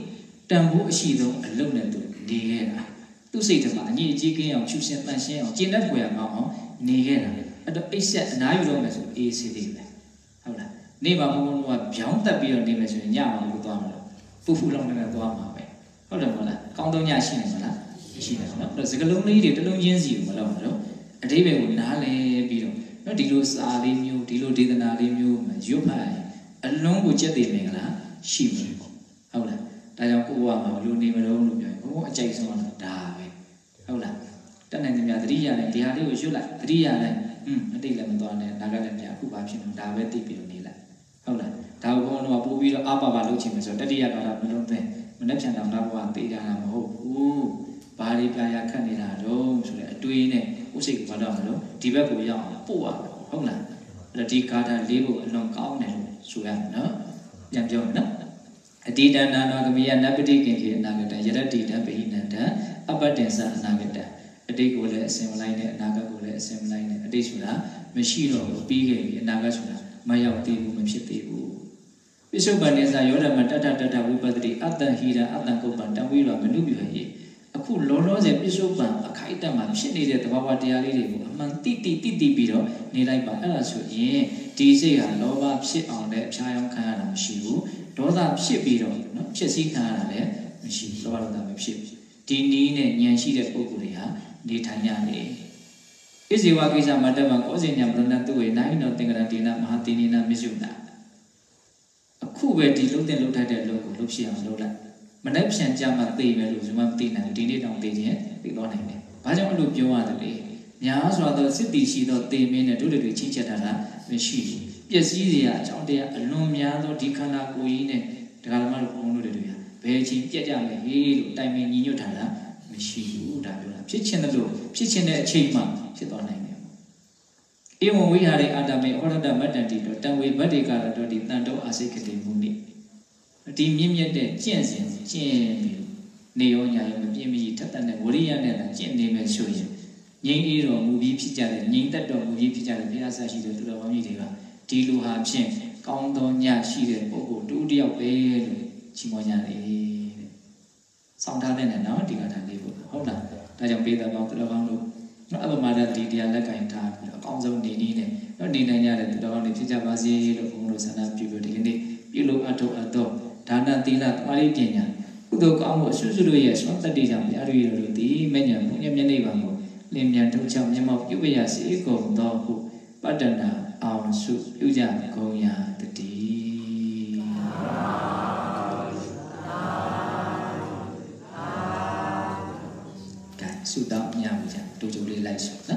တန်ဖိုးအရှိဆုံးအလုံးနဲ့သူနေခဲ့တာသူ့စိတ်ထဲမှာအငြိအကြီးကင်းအောင်ချူရှင်တန်ရှင်းအောင်ကျင့်တတ်ဖွယ်ရအောင်နေခဲ့တာ အဲ့တော့အိပ်ဆက်အနားယူတော့မယ်ဆိုအေးစေးသေးပဲဟုတ်လားနေမှာဘုံဘုံကဗျောင်းတက်ပြီးတော့နေမယ်ဆိုရင်ညမှာလို့သွားမှာလို့ဖူဖူလောက်နဲ့သွားမှာပဲဟုတ်တယ်မဟုတ်လားကောင်းတော့ညရှိနေမလားရှိတယ်နော်အဲ့တော့စကလုံးလေးတွေတစ်လုံးချင်းစီကိုမလောက်တော့အတိပ္ပယ်ကိုနားလဲပြီးတော့နော်ဒီလိုစာလေးမျိုးဒီလိုဒေသနာလေးမျိုးရွတ်ဖတ်ရင်အလုံးကိုကြက်သိမင်္ဂလာရှိမှာပေါ့ဟုတ်လားဒါကြောင့်ကိုဘဝမှာဘလို့နေမလို့လို့ပြောရင်ဘုံအကြိုက်ဆုံးကတော့ဒါပဲဟုတ်လားတက်နိုင်ကြသတိရတိုင်းဒီဟာလေးကိုရွတ်လိုက်သတိရတိုင်း อืมအတိတ်လည်းမသွားနဲ့နာကလည်းမရအခုဘာဖြစ်လို့ဒါပဲသိပြီးတော့နေလိုက်ဟုတ်လားဒါဘုံတော့ပို့ပြီးတော့အပပါလုပ်ချင်မယ်ဆိုတော့တတိယကာလမလုံးသင်မနေ့ပြန်တောင်တော့ဘဝသိကြတာမဟုတ်ဘူးဘာတွေပြရာခတ်နေတာတော့ဆိုတဲ့အတွေးနဲ့ဥစိတ်ကဘာတော့မလို့ဒီဘက်ကိုရောက်အောင်ပို့ရဟုတ်လားအဲ့တော့ဒီကာထာလေးကိုအလွန်ကောင်းတယ်လို့ဆိုရမယ်နော်ပြန်ပြောမယ်နော်အတိတနာနောကမိယနပတိကင်ခေအနာဂတယရတိတဗိနန္တအပတ္တင်္စအနာဂတ အတိတ်ကိုလည်းအစင်မလိုက်နဲ့အနာဂတ်ကိုလည်းအစင်မလိုက်နဲ့အတိတ်ဆိုတာမရှိတော့ဘူးပြီးခဲ့ပြီအနာဂတ်ဆိုတာမရောက်သေးဘူးမဖြစ်သေးဘူးပိစုပန်နေစာယောဓမ္မတတတတဝိပတ္တိအတ္တဟိရအတ္တကုပ္ပံတံဝိရမနုပြဟိအခုလောလောဆယ်ပိစုပန်အခိုက်အတန့်မှာဖြစ်နေတဲ့သဘာဝတရားလေးတွေကိုအမှန်တိတိတိတိပြီးတော့နေလိုက်ပါအဲ့ဒါဆိုရင်ဒီစိတ်ဟာလောဘဖြစ်အောင်လည်းအဖြာရောင်းခံရတာမရှိဘူးဒေါသဖြစ်ပြီးတော့နော်ဖြစ်စည်းခံရတာလည်းမရှိဘူးလောဘဒေါသမဖြစ်ဒီနည်းနဲ့ဉာဏ်ရှိတဲ့ပုဂ္ဂိုလ်တွေဟာ နေထိုင်ရတယ်ဣဇေဝကိစ္စမတ္တမကောဇင်ညာပရဏတုဝေနိုင်နောသင်္ကရတိနာမဟာတိနိနာမစ္ဆုနာအခုပဲဒီလုံးတဲ့လုံးထိုက်တဲ့လုံးကိုလှုပ်ဖြစ်အောင်လုပ်လိုက်မနှက်ဖြန်ကြမှာသိမယ်လို့ဇမမသိနိုင်ဒီနေ့တောင်သိခြင်းသိတော့နိုင်တယ်။ဘာကြောင့်အဲ့လိုပြောရတယ်လဲ။ညာစွာသောစစ်တီရှိသောတေမင်းနဲ့တို့တွေချင်းချက်တာလားမရှိဘူး။ပျက်စီးစရာအကြောင်းတရားအလွန်များသောဒီခန္ဓာကိုယ်ကြီးနဲ့ဒကာဓမ္မတို့ဘုန်းတို့တွေကဘယ်ချင်းပြက်ကြမယ်ဟေးလို့တိုင်ပင်ညီညွတ်တာလားမရှိဘူးဒါပြောတာ ဖြစ်ချင်းတယ်လို့ဖြစ်ချင်းတဲ့အချိန်မှဖြစ်သွားနိုင်တယ်။ဧဝံဝိဟာရိအာတမေဩရဒမတ္တတိတောတံဝေဗတ္တိကာရတောဒီတန်တောအာစိကတိမုနိဒီမြင့်မြတ်တဲ့ကျင့်စဉ်ကျင့်ပြီးနေရောညာရောမပြင်းမကြီးထက်တဲ့ဝရိယနဲ့ကျင့်နေမယ်ဆိုရင်ငြိမ်းအေးတော်မူပြီးဖြစ်ကြတဲ့ငြိမ်းသက်တော်မူပြီးဖြစ်ကြတဲ့ဘုရားဆရာရှိတဲ့သူတော်ကောင်းကြီးတွေကဒီလူဟာဖြင့်ကောင်းသောညရှိတဲ့ပုဂ္ဂိုလ်တူတယောက်ပဲလို့ချီးမွမ်းကြတယ်တဲ့။ဆောင်းထားတဲ့နော်ဒီကထာလေးကိုဟုတ်လား။ ဒါကြောင့်ပေးတဲ့ကောင်းသူတော်ကောင်းတို့နော်အပမာဒတိတရားလက်ကင်ထားပြီးတော့အကောင်းဆုံးနေနည်းနဲ့နော်နေနိုင်ကြတဲ့သူတော်ကောင်းတွေဖြစ်ကြပါစေလို့ဘုန်းတော်ဆန္ဒပြုလို့ဒီကနေ့ပြုလို့အထောက်အတော့ဒါနသီလသမာဓိပညာကုသိုလ်ကောင်းမှုအစွတ်စွတ်တို့ရဲ့စွမ်းတတ္တိကြောင့်ဘုရားတို့ရတို့သည်မဉ္ဇဉ်ဘုညမျက်နှိပ်ပါကိုလင်းမြန်ထုတ်ချောင်းမျက်မှောက်ပြုပရစေကုန်သောဟုပတ္တနာအောင်စုပြုကြကုန်ရာတည်း ကဲဆုတော